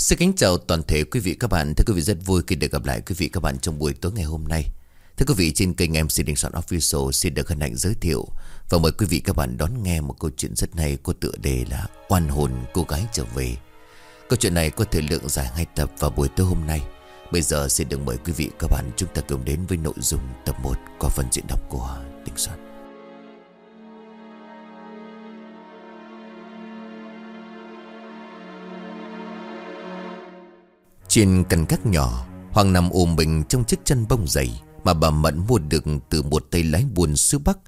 Xin kính chào toàn thể quý vị các bạn. Thưa quý vị, rất vui khi được gặp lại quý vị các bạn trong buổi tối ngày hôm nay. Thưa quý vị, trên kênh MC Đình Soạn Official xin được hân hạnh giới thiệu Và mời quý vị các bạn đón nghe một câu chuyện rất hay có tựa đề là Oan hồn cô gái trở về. Câu chuyện này có thời lượng dài hai tập vào buổi tối hôm nay. Bây giờ xin được mời quý vị các bạn chúng ta cùng đến với nội dung tập 1 qua phần diễn đọc của Đình Soạn. Trên căn gác nhỏ, Hoàng nằm ôm mình trong chiếc chân bông dày Mà bà Mận mua được từ một tay lái buồn xứ Bắc.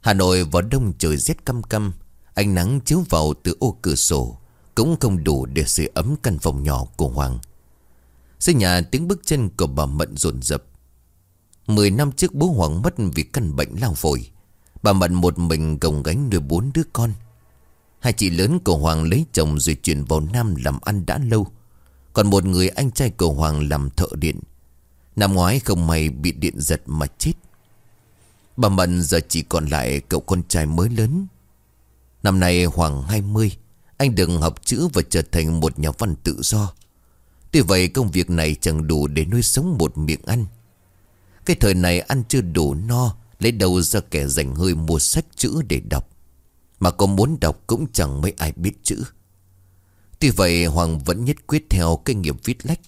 Hà Nội vào đông trời rét căm căm, Ánh nắng chiếu vào từ ô cửa sổ, Cũng không đủ để sưởi ấm căn phòng nhỏ của Hoàng. Dưới nhà tiếng bước chân của bà Mận rộn rập Mười năm trước bố Hoàng mất vì căn bệnh lao phổi, Bà Mận một mình gồng gánh nuôi bốn đứa con. Hai chị lớn của Hoàng lấy chồng rồi chuyển vào Nam làm ăn đã lâu còn một người anh trai của Hoàng làm thợ điện. Năm ngoái không may bị điện giật mà chết. Bà Mận giờ chỉ còn lại cậu con trai mới lớn. Năm nay Hoàng 20 Anh đừng học chữ và trở thành một nhà văn tự do. Tuy vậy công việc này chẳng đủ để nuôi sống một miệng ăn. Cái thời này ăn chưa đủ no, Lấy đầu ra kẻ dành hơi mua sách chữ để đọc. Mà có muốn đọc cũng chẳng mấy ai biết chữ. Tuy vậy, Hoàng vẫn nhất quyết theo kinh nghiệm viết lách.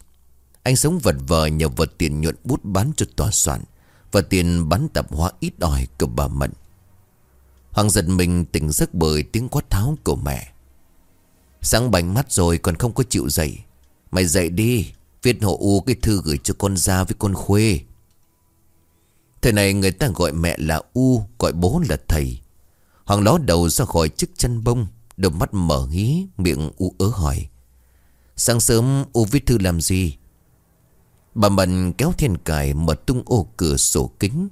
Anh sống vật vờ nhờ vật tiền nhuận bút bán cho tòa soạn Và tiền bán tập hóa ít ỏi của bà Mận. Hoàng giật mình tỉnh giấc bởi tiếng quát tháo của mẹ. Sáng bánh mắt rồi còn không có chịu dậy. Mày dậy đi, Viết hộ u cái thư gửi cho con ra với con khuê. Thời này người ta gọi mẹ là U, Gọi bố là thầy. Hoàng ló đầu ra khỏi chiếc chân bông. Đôi mắt mở hí, Miệng u ớ hỏi. Sáng sớm, u viết thư làm gì? Bà Mận kéo thiên cài Mở tung ô cửa sổ kính.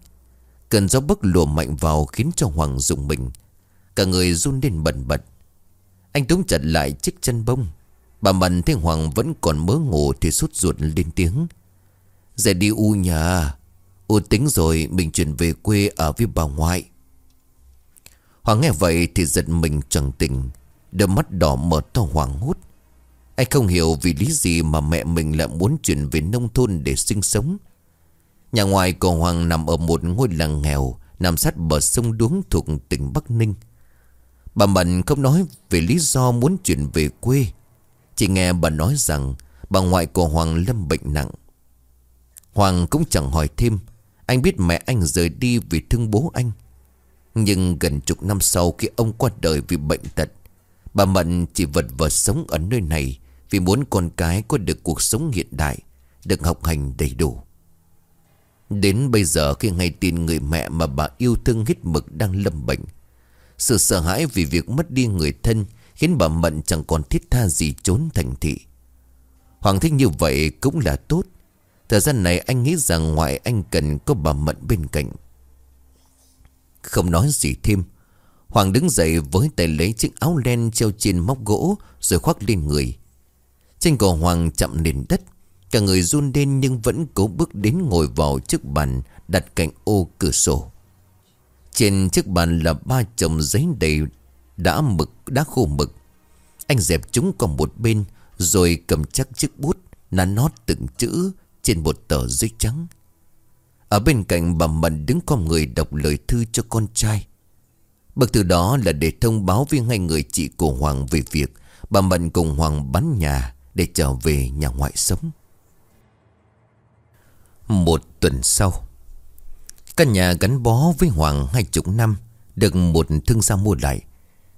Cơn gió bấc lùa mạnh vào Khiến cho Hoàng dùng mình. Cả người run lên bần bật. Anh túm chặt lại chiếc chân bông. Bà Mận thấy Hoàng vẫn còn mớ ngủ Thì sút ruột lên tiếng. Dậy đi u nhà. U tính rồi, mình chuyển về quê ở với bà ngoại. Hoàng nghe vậy thì giật mình chẳng tỉnh. Đôi mắt đỏ mở to hoảng hốt. Anh không hiểu vì lý gì mà mẹ mình lại muốn chuyển về nông thôn để sinh sống. Nhà ngoài của Hoàng nằm ở một ngôi làng nghèo, Nằm sát bờ sông Đuống thuộc tỉnh Bắc Ninh. Bà Mận không nói về lý do muốn chuyển về quê. Chỉ nghe bà nói rằng bà ngoại của Hoàng lâm bệnh nặng. Hoàng cũng chẳng hỏi thêm. Anh biết mẹ anh rời đi vì thương bố anh. Nhưng gần chục năm sau khi ông qua đời vì bệnh tật Bà Mận chỉ vật vờ sống ở nơi này Vì muốn con cái có được cuộc sống hiện đại, Được học hành đầy đủ. Đến bây giờ khi ngay tin người mẹ mà bà yêu thương hết mực đang lâm bệnh, Sự sợ hãi vì việc mất đi người thân Khiến bà Mận chẳng còn thiết tha gì trốn thành thị. Hoàng thích như vậy cũng là tốt. Thời gian này anh nghĩ rằng ngoại anh cần có bà Mận bên cạnh. Không nói gì thêm Hoàng đứng dậy với tay lấy chiếc áo len treo trên móc gỗ rồi khoác lên người. Trên cổ Hoàng chậm nền đất. Cả người run lên nhưng vẫn cố bước đến ngồi vào chiếc bàn đặt cạnh ô cửa sổ. Trên chiếc bàn là ba chồng giấy đầy đã mực, đã khô mực. Anh dẹp chúng còn một bên rồi cầm chắc chiếc bút nắn nót từng chữ trên một tờ giấy trắng. Ở bên cạnh bà Mận đứng con người đọc lời thư cho con trai. Bức từ đó là để thông báo với hai người chị của Hoàng về việc bà Mận cùng Hoàng bán nhà để trở về nhà ngoại sống. Một tuần sau, căn nhà gắn bó với Hoàng hai chục năm được một thương gia mua lại.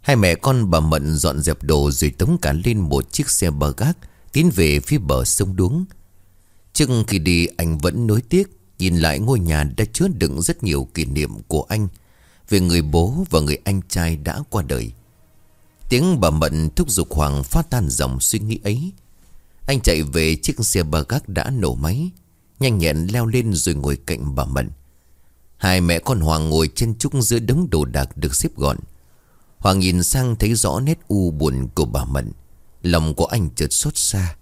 Hai mẹ con bà Mận dọn dẹp đồ rồi tống cả lên một chiếc xe bờ gác tiến về phía bờ sông Đuống. Trước khi đi anh vẫn nối tiếc nhìn lại ngôi nhà đã chứa đựng rất nhiều kỷ niệm của anh về người bố và người anh trai đã qua đời. Tiếng bà Mận thúc giục Hoàng phát tan dòng suy nghĩ ấy. Anh chạy về chiếc xe ba gác đã nổ máy, nhanh nhẹn leo lên rồi ngồi cạnh bà Mận. Hai mẹ con Hoàng ngồi trên trúc giữa đống đồ đạc được xếp gọn. Hoàng nhìn sang thấy rõ nét u buồn của bà Mận. Lòng của anh chợt xót xa.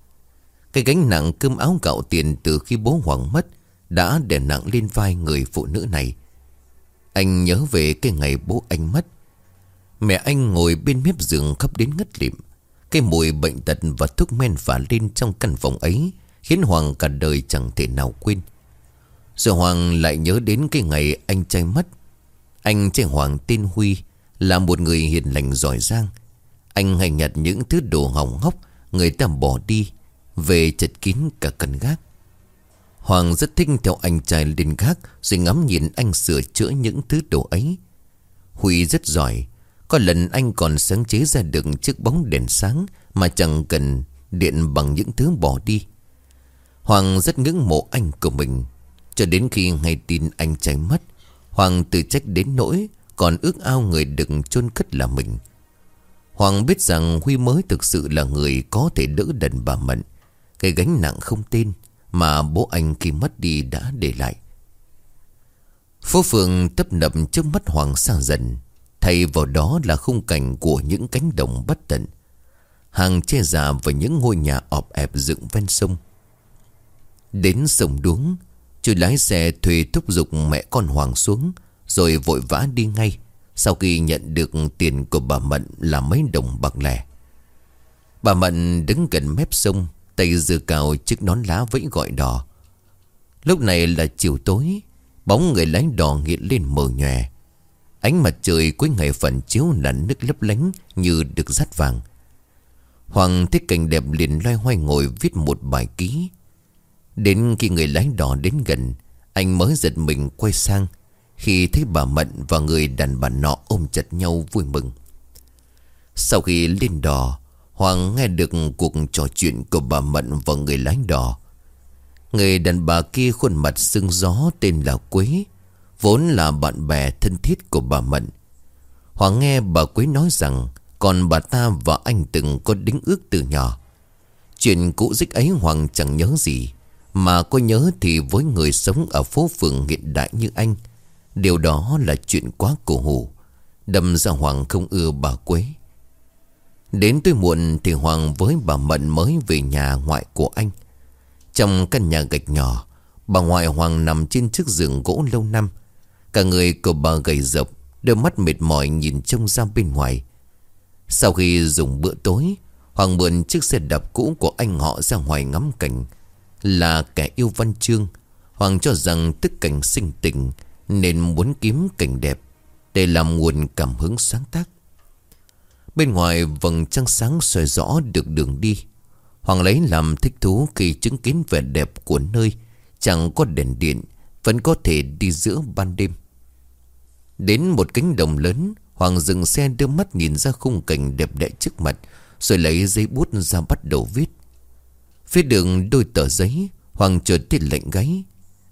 Cái gánh nặng cơm áo gạo tiền từ khi bố Hoàng mất đã đè nặng lên vai người phụ nữ này. Anh nhớ về cái ngày bố anh mất. Mẹ anh ngồi bên mép giường khóc đến ngất lịm. Cái mùi bệnh tật và thuốc men phả lên trong căn phòng ấy Khiến Hoàng cả đời chẳng thể nào quên. Rồi Hoàng lại nhớ đến cái ngày anh trai mất. Anh trai Hoàng tên Huy Là một người hiền lành giỏi giang. Anh hay nhặt những thứ đồ hỏng hóc Người ta bỏ đi, Về chật kín cả căn gác. Hoàng rất thích theo anh trai lên gác, Rồi ngắm nhìn anh sửa chữa những thứ đồ ấy. Huy rất giỏi. Có lần anh còn sáng chế ra được chiếc bóng đèn sáng Mà chẳng cần điện bằng những thứ bỏ đi. Hoàng rất ngưỡng mộ anh của mình. Cho đến khi nghe tin anh trai mất Hoàng tự trách đến nỗi Còn ước ao người đừng chôn cất là mình. Hoàng biết rằng Huy mới thực sự là người có thể đỡ đần bà Mận. Cái gánh nặng không tên mà bố anh khi mất đi đã để lại. Phố phường tấp nập trước mắt Hoàng sa dần, Thay vào đó là khung cảnh của những cánh đồng bất tận, Hàng che già và những ngôi nhà ọp ẹp dựng ven sông. Đến sông đuống Chú lái xe thuê thúc giục mẹ con Hoàng xuống, Rồi vội vã đi ngay, Sau khi nhận được tiền của bà Mận là mấy đồng bạc lẻ. Bà Mận đứng gần mép sông Tay dừa cào chiếc nón lá vẫy gọi đỏ. Lúc này là chiều tối, Bóng người lái đò nghiện lên mờ nhòe. Ánh mặt trời cuối ngày phần chiếu là nước lấp lánh Như được dắt vàng. Hoàng thích cảnh đẹp liền loay hoay ngồi viết một bài ký. Đến khi người lái đò đến gần, Anh mới giật mình quay sang, Khi thấy bà Mận và người đàn bà nọ ôm chặt nhau vui mừng. Sau khi lên đò Hoàng nghe được cuộc trò chuyện của bà Mận và người lái đò. Người đàn bà kia khuôn mặt sưng gió tên là Quế, Vốn là bạn bè thân thiết của bà Mận. Hoàng nghe bà Quế nói rằng, Còn bà ta và anh từng có đính ước từ nhỏ. Chuyện cũ dích ấy Hoàng chẳng nhớ gì, Mà có nhớ thì với người sống ở phố phường hiện đại như anh, Điều đó là chuyện quá cổ hủ. Đâm ra Hoàng không ưa bà Quế. Đến tối muộn thì Hoàng với bà Mận mới về nhà ngoại của anh. Trong căn nhà gạch nhỏ, Bà ngoại Hoàng nằm trên chiếc giường gỗ lâu năm. Cả người của bà gầy rộc Đôi mắt mệt mỏi nhìn trông ra bên ngoài. Sau khi dùng bữa tối, Hoàng mượn chiếc xe đạp cũ của anh họ ra ngoài ngắm cảnh. Là kẻ yêu văn chương, Hoàng cho rằng tức cảnh sinh tình Nên muốn kiếm cảnh đẹp Để làm nguồn cảm hứng sáng tác. Bên ngoài vầng trăng sáng soi rõ được đường đi. Hoàng lấy làm thích thú khi chứng kiến vẻ đẹp của nơi. Chẳng có đèn điện, Vẫn có thể đi giữa ban đêm. Đến một cánh đồng lớn, Hoàng dừng xe đưa mắt nhìn ra khung cảnh đẹp đẽ trước mặt, Rồi lấy giấy bút ra bắt đầu viết. Phía đường đôi tờ giấy, Hoàng chợt thấy lạnh gáy.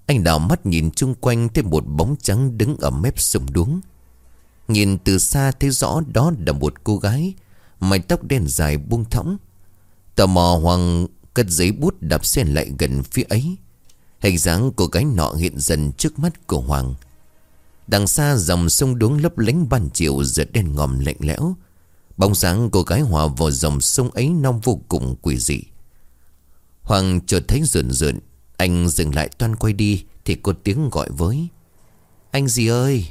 Anh đảo mắt nhìn chung quanh Thấy một bóng trắng đứng ở mép sông đuống. Nhìn từ xa thấy rõ đó là một cô gái, Mái tóc đen dài buông thõng. Tò mò Hoàng cất giấy bút đạp xe lại gần phía ấy. Hình dáng của gái nọ hiện dần trước mắt của Hoàng. Đằng xa dòng sông đuống lấp lánh ban chiều giữa đen ngòm lạnh lẽo. Bóng dáng cô gái hòa vào dòng sông ấy non vô cùng quỷ dị. Hoàng chợt thấy rượn rượn Anh dừng lại toan quay đi Thì có tiếng gọi với. Anh gì ơi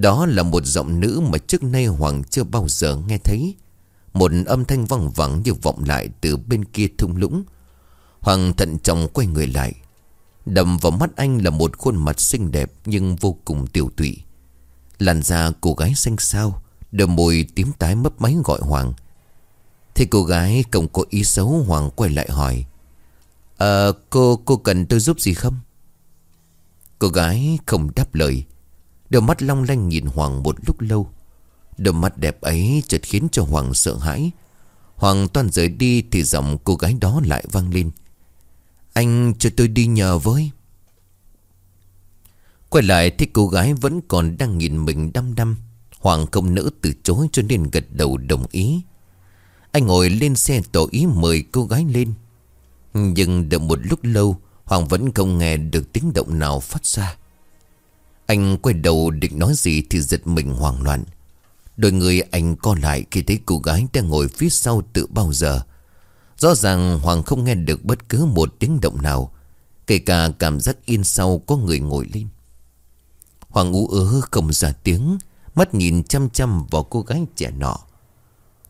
đó là một giọng nữ mà trước nay Hoàng chưa bao giờ nghe thấy Một âm thanh vang vẳng như vọng lại từ bên kia thung lũng Hoàng thận trọng quay người lại Đầm vào mắt anh là một khuôn mặt xinh đẹp nhưng vô cùng tiểu tụy. Làn da cô gái xanh xao, đôi môi tím tái mấp máy gọi Hoàng. Thì cô gái không có ý xấu Hoàng quay lại hỏi. Ờ, cô, cô cần tôi giúp gì không? Cô gái không đáp lời. Đôi mắt long lanh nhìn Hoàng một lúc lâu. Đôi mắt đẹp ấy chợt khiến cho Hoàng sợ hãi. Hoàng toàn rời đi thì giọng cô gái đó lại vang lên. Anh cho tôi đi nhờ với Quay lại thì cô gái vẫn còn đang nhìn mình đăm đăm Hoàng không nỡ từ chối cho nên gật đầu đồng ý Anh ngồi lên xe tỏ ý mời cô gái lên Nhưng đợi một lúc lâu, Hoàng vẫn không nghe được tiếng động nào phát ra anh quay đầu định nói gì thì giật mình hoảng loạn. Đôi người anh co lại khi thấy cô gái đang ngồi phía sau tự bao giờ. Rõ ràng Hoàng không nghe được bất cứ một tiếng động nào, Kể cả cảm giác yên sau có người ngồi lên. Hoàng ú ớ không ra tiếng, Mắt nhìn chăm chăm vào cô gái trẻ nọ.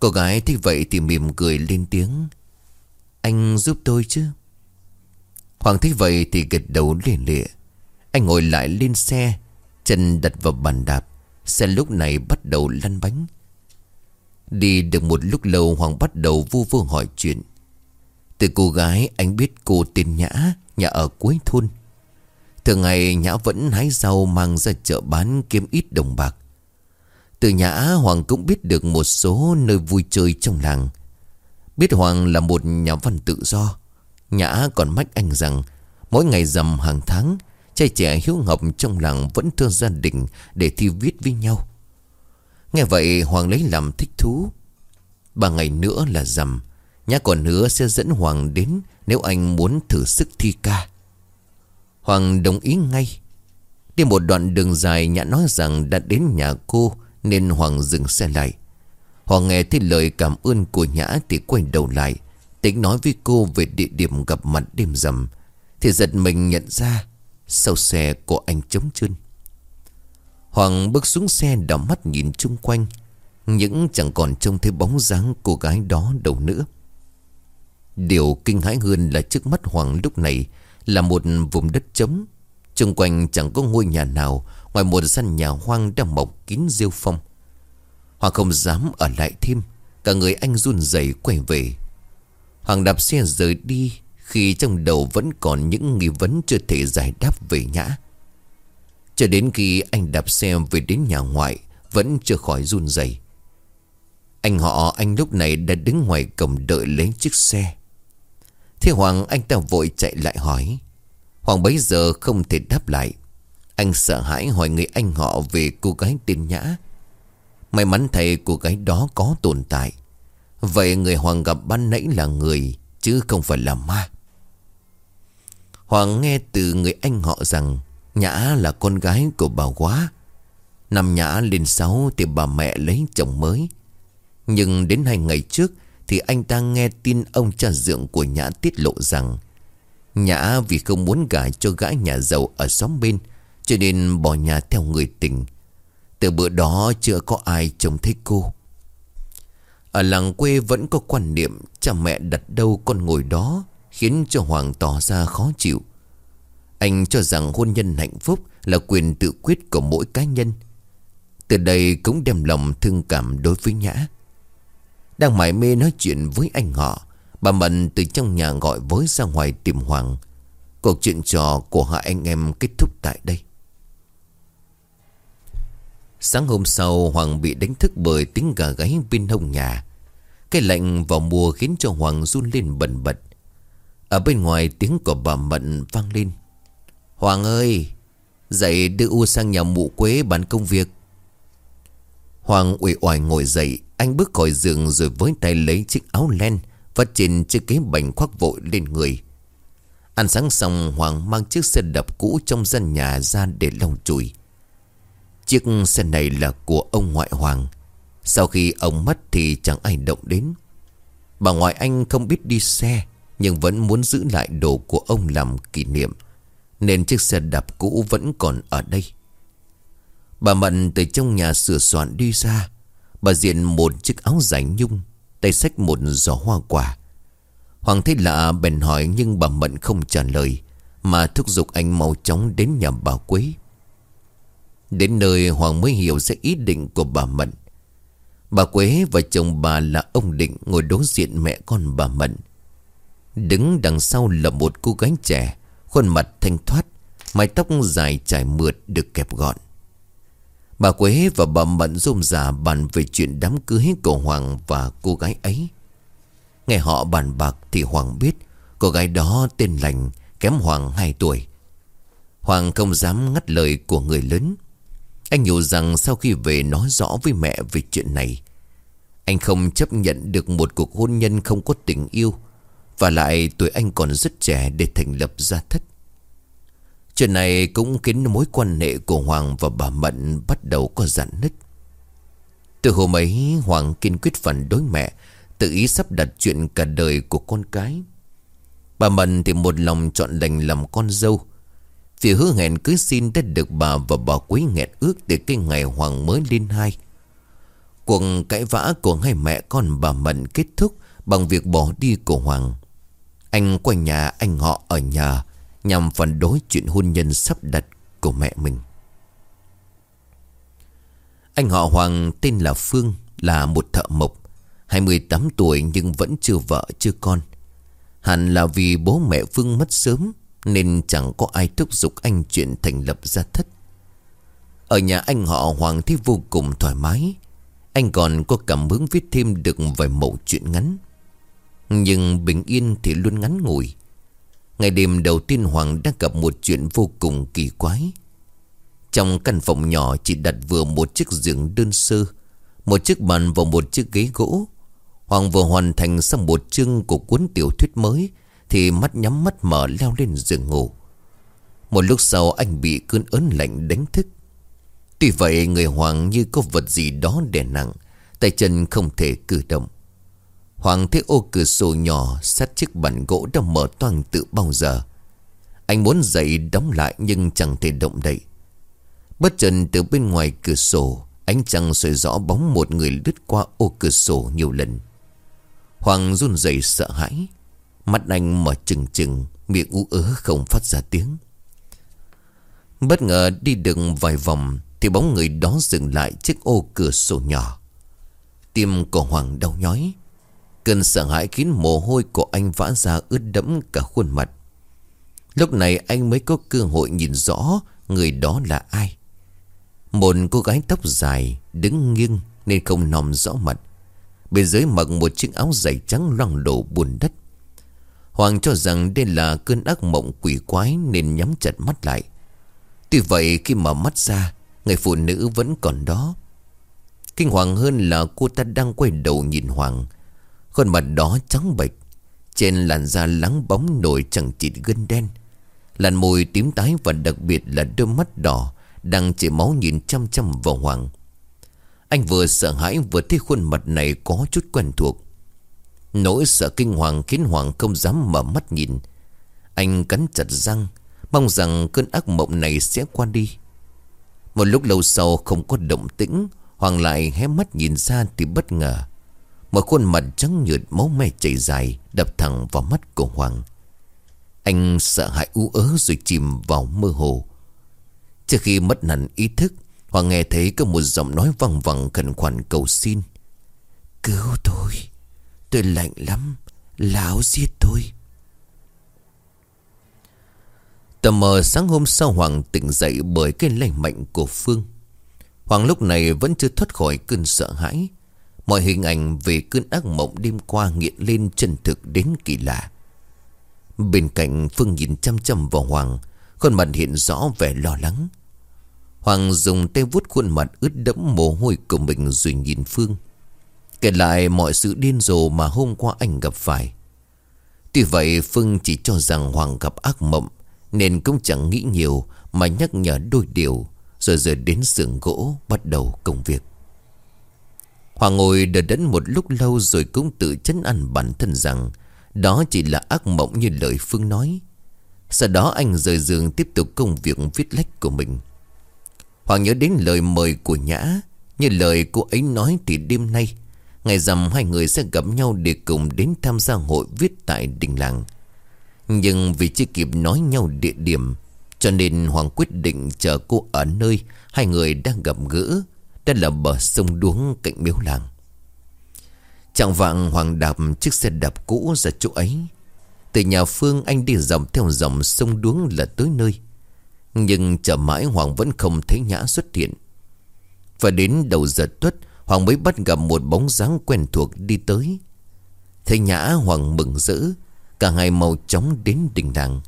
Cô gái thấy vậy thì mỉm cười lên tiếng. Anh giúp tôi chứ? Hoàng thấy vậy thì gật đầu liền lịa Anh ngồi lại lên xe Chân đặt vào bàn đạp, Xe lúc này bắt đầu lăn bánh. Đi được một lúc lâu, Hoàng bắt đầu vu vô hỏi chuyện. Từ cô gái anh biết cô tên Nhã, Nhà ở cuối thôn. Thường ngày Nhã vẫn hái rau mang ra chợ bán kiếm ít đồng bạc. Từ Nhã, Hoàng cũng biết được một số nơi vui chơi trong làng. Biết Hoàng là một nhà văn tự do, Nhã còn mách anh rằng Mỗi ngày rằm hàng tháng Trai trẻ hiếu học trong làng vẫn thưa gia đình Để thi viết với nhau. Nghe vậy, Hoàng lấy làm thích thú. Ba ngày nữa là rằm Nhã còn hứa sẽ dẫn Hoàng đến Nếu anh muốn thử sức thi ca. Hoàng đồng ý ngay. Đi một đoạn đường dài, Nhã nói rằng đã đến nhà cô Nên Hoàng dừng xe lại. Hoàng nghe thấy lời cảm ơn của Nhã Thì quay đầu lại, Tính nói với cô về địa điểm gặp mặt đêm rằm, Thì giật mình nhận ra sau xe của anh trống chân Hoàng bước xuống xe đỏ mắt nhìn chung quanh. Những chẳng còn trông thấy bóng dáng cô gái đó đâu nữa. Điều kinh hãi hơn là trước mắt Hoàng lúc này Là một vùng đất trống. Trung quanh chẳng có ngôi nhà nào, Ngoài một sân nhà hoang đang mọc kín rêu phong. Hoàng không dám ở lại thêm, Cả người anh run rẩy quay về. Hoàng đạp xe rời đi khi trong đầu vẫn còn những nghi vấn chưa thể giải đáp về nhã. Cho đến khi anh đạp xe về đến nhà ngoại, Vẫn chưa khỏi run rẩy. Anh họ anh lúc này đã đứng ngoài cổng đợi lấy chiếc xe. Thế Hoàng, anh ta vội chạy lại hỏi. Hoàng bấy giờ không thể đáp lại. Anh sợ hãi hỏi người anh họ về cô gái tên Nhã. May mắn thầy cô gái đó có tồn tại. Vậy người Hoàng gặp ban nãy là người, Chứ không phải là ma. Hoàng nghe từ người anh họ rằng, Nhã là con gái của bà quá. Năm Nhã lên sáu Thì bà mẹ lấy chồng mới. Nhưng đến hai ngày trước Thì anh ta nghe tin ông cha dượng của Nhã tiết lộ rằng, Nhã vì không muốn gả cho gã nhà giàu ở xóm bên, Cho nên bỏ nhà theo người tình. Từ bữa đó chưa có ai trông thấy cô. Ở làng quê vẫn có quan niệm, cha mẹ đặt đâu con ngồi đó. Khiến cho Hoàng tỏ ra khó chịu. Anh cho rằng hôn nhân hạnh phúc là quyền tự quyết của mỗi cá nhân. Từ đây cũng đem lòng thương cảm đối với Nhã. Đang mải mê nói chuyện với anh họ, Bà Mận từ trong nhà gọi với ra ngoài tìm Hoàng. Cuộc chuyện trò của hai anh em kết thúc tại đây. Sáng hôm sau, Hoàng bị đánh thức bởi tiếng gà gáy bên hông nhà. Cái lạnh vào mùa khiến cho Hoàng run lên bần bật. Ở bên ngoài tiếng của bà Mận vang lên. Hoàng ơi Dậy đưa U sang nhà mụ quế bàn công việc. Hoàng uể oải ngồi dậy, Anh bước khỏi giường rồi với tay lấy chiếc áo len Và trên chiếc ghế bành khoác vội lên người. Ăn sáng xong, Hoàng mang chiếc xe đập cũ trong gian nhà ra để lau chùi. Chiếc xe này là của ông ngoại Hoàng. Sau khi ông mất thì chẳng ai động đến. Bà ngoại anh không biết đi xe. Nhưng vẫn muốn giữ lại đồ của ông làm kỷ niệm, Nên chiếc xe đạp cũ vẫn còn ở đây. Bà Mận từ trong nhà sửa soạn đi ra, Bà diện một chiếc áo dài nhung, Tay xách một giỏ hoa quả. Hoàng thấy lạ bèn hỏi Nhưng bà Mận không trả lời, Mà thúc giục anh mau chóng đến nhà bà Quế. Đến nơi Hoàng mới hiểu ra ý định của bà Mận. Bà Quế và chồng bà là ông Định ngồi đối diện mẹ con bà Mận. Đứng đằng sau là một cô gái trẻ, Khuôn mặt thanh thoát, Mái tóc dài trải mượt được kẹp gọn. Bà Quế và bà Mận rôm rà bàn về chuyện đám cưới của Hoàng và cô gái ấy. Nghe họ bàn bạc thì Hoàng biết Cô gái đó tên lành, kém Hoàng 2 tuổi. Hoàng không dám ngắt lời của người lớn. Anh hiểu rằng sau khi về nói rõ với mẹ về chuyện này, Anh không chấp nhận được một cuộc hôn nhân không có tình yêu. Và lại tuổi anh còn rất trẻ để thành lập gia thất. Chuyện này cũng khiến mối quan hệ của Hoàng và bà Mận bắt đầu có giãn nứt. Từ hôm ấy, Hoàng kiên quyết phản đối mẹ, Tự ý sắp đặt chuyện cả đời của con cái. Bà Mận thì một lòng chọn lành làm con dâu. Vì hứa hẹn cưới xin đã được bà và bà quý nghẹt ước để cái ngày Hoàng mới lên hai. Cuộc cãi vã của hai mẹ con bà Mận kết thúc Bằng việc bỏ đi của Hoàng. Anh quanh nhà anh họ ở nhà Nhằm phản đối chuyện hôn nhân sắp đặt của mẹ mình. Anh họ Hoàng tên là Phương, Là một thợ mộc 28 tuổi nhưng vẫn chưa vợ, chưa con. Hẳn là vì bố mẹ Phương mất sớm Nên chẳng có ai thúc giục anh chuyện thành lập gia thất. Ở nhà anh họ Hoàng thì vô cùng thoải mái. Anh còn có cảm hứng viết thêm được vài mẫu chuyện ngắn. Nhưng bình yên thì luôn ngắn ngủi. Ngày đêm đầu tiên Hoàng đã gặp một chuyện vô cùng kỳ quái. Trong căn phòng nhỏ chỉ đặt vừa một chiếc giường đơn sơ, Một chiếc bàn và một chiếc ghế gỗ. Hoàng vừa hoàn thành xong một chương của cuốn tiểu thuyết mới Thì mắt nhắm mắt mở leo lên giường ngủ. Một lúc sau anh bị cơn ớn lạnh đánh thức. Tuy vậy người Hoàng như có vật gì đó đè nặng, Tay chân không thể cử động. Hoàng thấy ô cửa sổ nhỏ sát chiếc bàn gỗ đã mở toang từ bao giờ. Anh muốn dậy đóng lại nhưng chẳng thể động đậy. Bất chợt từ bên ngoài cửa sổ, Ánh trăng soi rõ bóng một người lướt qua ô cửa sổ nhiều lần. Hoàng run rẩy sợ hãi. Mắt anh mở trừng trừng, Miệng ú ớ không phát ra tiếng. Bất ngờ đi được vài vòng Thì bóng người đó dừng lại chiếc ô cửa sổ nhỏ. Tim của Hoàng đau nhói. Cơn sợ hãi khiến mồ hôi của anh vã ra ướt đẫm cả khuôn mặt. Lúc này anh mới có cơ hội nhìn rõ người đó là ai. Một cô gái tóc dài đứng nghiêng nên không nòm rõ mặt. Bên dưới mặc một chiếc áo dày trắng loang đổ buồn đất. Hoàng cho rằng đây là cơn ác mộng quỷ quái nên nhắm chặt mắt lại. Tuy vậy khi mở mắt ra, Người phụ nữ vẫn còn đó. Kinh hoàng hơn là cô ta đang quay đầu nhìn Hoàng. Khuôn mặt đó trắng bệch. Trên làn da lắng bóng nổi chẳng chịt gân đen. Làn môi tím tái và đặc biệt là đôi mắt đỏ Đang chảy máu nhìn chăm chăm vào Hoàng. Anh vừa sợ hãi vừa thấy khuôn mặt này có chút quen thuộc. Nỗi sợ kinh hoàng khiến Hoàng không dám mở mắt nhìn. Anh cắn chặt răng, Mong rằng cơn ác mộng này sẽ qua đi. Một lúc lâu sau không có động tĩnh, Hoàng lại hé mắt nhìn ra thì bất ngờ. Một khuôn mặt trắng nhợt máu me chảy dài, Đập thẳng vào mắt của Hoàng. Anh sợ hãi u ớ rồi chìm vào mơ hồ. Trước khi mất hẳn ý thức, Hoàng nghe thấy có một giọng nói văng vẳng khẩn khoản cầu xin. Cứu tôi Tôi lạnh lắm, Lão giết tôi. Tầm mờ sáng hôm sau Hoàng tỉnh dậy bởi cái lành mạnh của Phương. Hoàng lúc này vẫn chưa thoát khỏi cơn sợ hãi. Mọi hình ảnh về cơn ác mộng đêm qua nghiện lên chân thực đến kỳ lạ Bên cạnh Phương nhìn chăm chăm vào Hoàng, Khuôn mặt hiện rõ vẻ lo lắng Hoàng dùng tay vuốt khuôn mặt ướt đẫm mồ hôi của mình rồi nhìn Phương. Kể lại mọi sự điên rồ mà hôm qua anh gặp phải. Tuy vậy, Phương chỉ cho rằng Hoàng gặp ác mộng, nên cũng chẳng nghĩ nhiều mà nhắc nhở đôi điều, rồi rời đến xưởng gỗ bắt đầu công việc. Hoàng ngồi đợi đẫn một lúc lâu rồi cũng tự chấn ăn bản thân rằng, đó chỉ là ác mộng như lời Phương nói. Sau đó anh rời giường tiếp tục công việc viết lách của mình. Hoàng nhớ đến lời mời của Nhã Như lời cô ấy nói thì đêm nay, Ngày rằm hai người sẽ gặp nhau để cùng đến tham gia hội viết tại đình làng Nhưng vì chưa kịp nói nhau địa điểm, Cho nên Hoàng quyết định chờ cô ở nơi Hai người đang gặp gỡ đó là bờ sông đuống cạnh miếu làng. Chẳng vạng Hoàng đạp chiếc xe đạp cũ ra chỗ ấy. Từ nhà Phương anh đi dọc theo dòng sông đuống là tới nơi. Nhưng chờ mãi Hoàng vẫn không thấy Nhã xuất hiện. Và đến đầu giờ tuất, Hoàng mới bắt gặp một bóng dáng quen thuộc đi tới. Thấy Nhã Hoàng mừng rỡ, Cả hai màu chóng đến đình làng.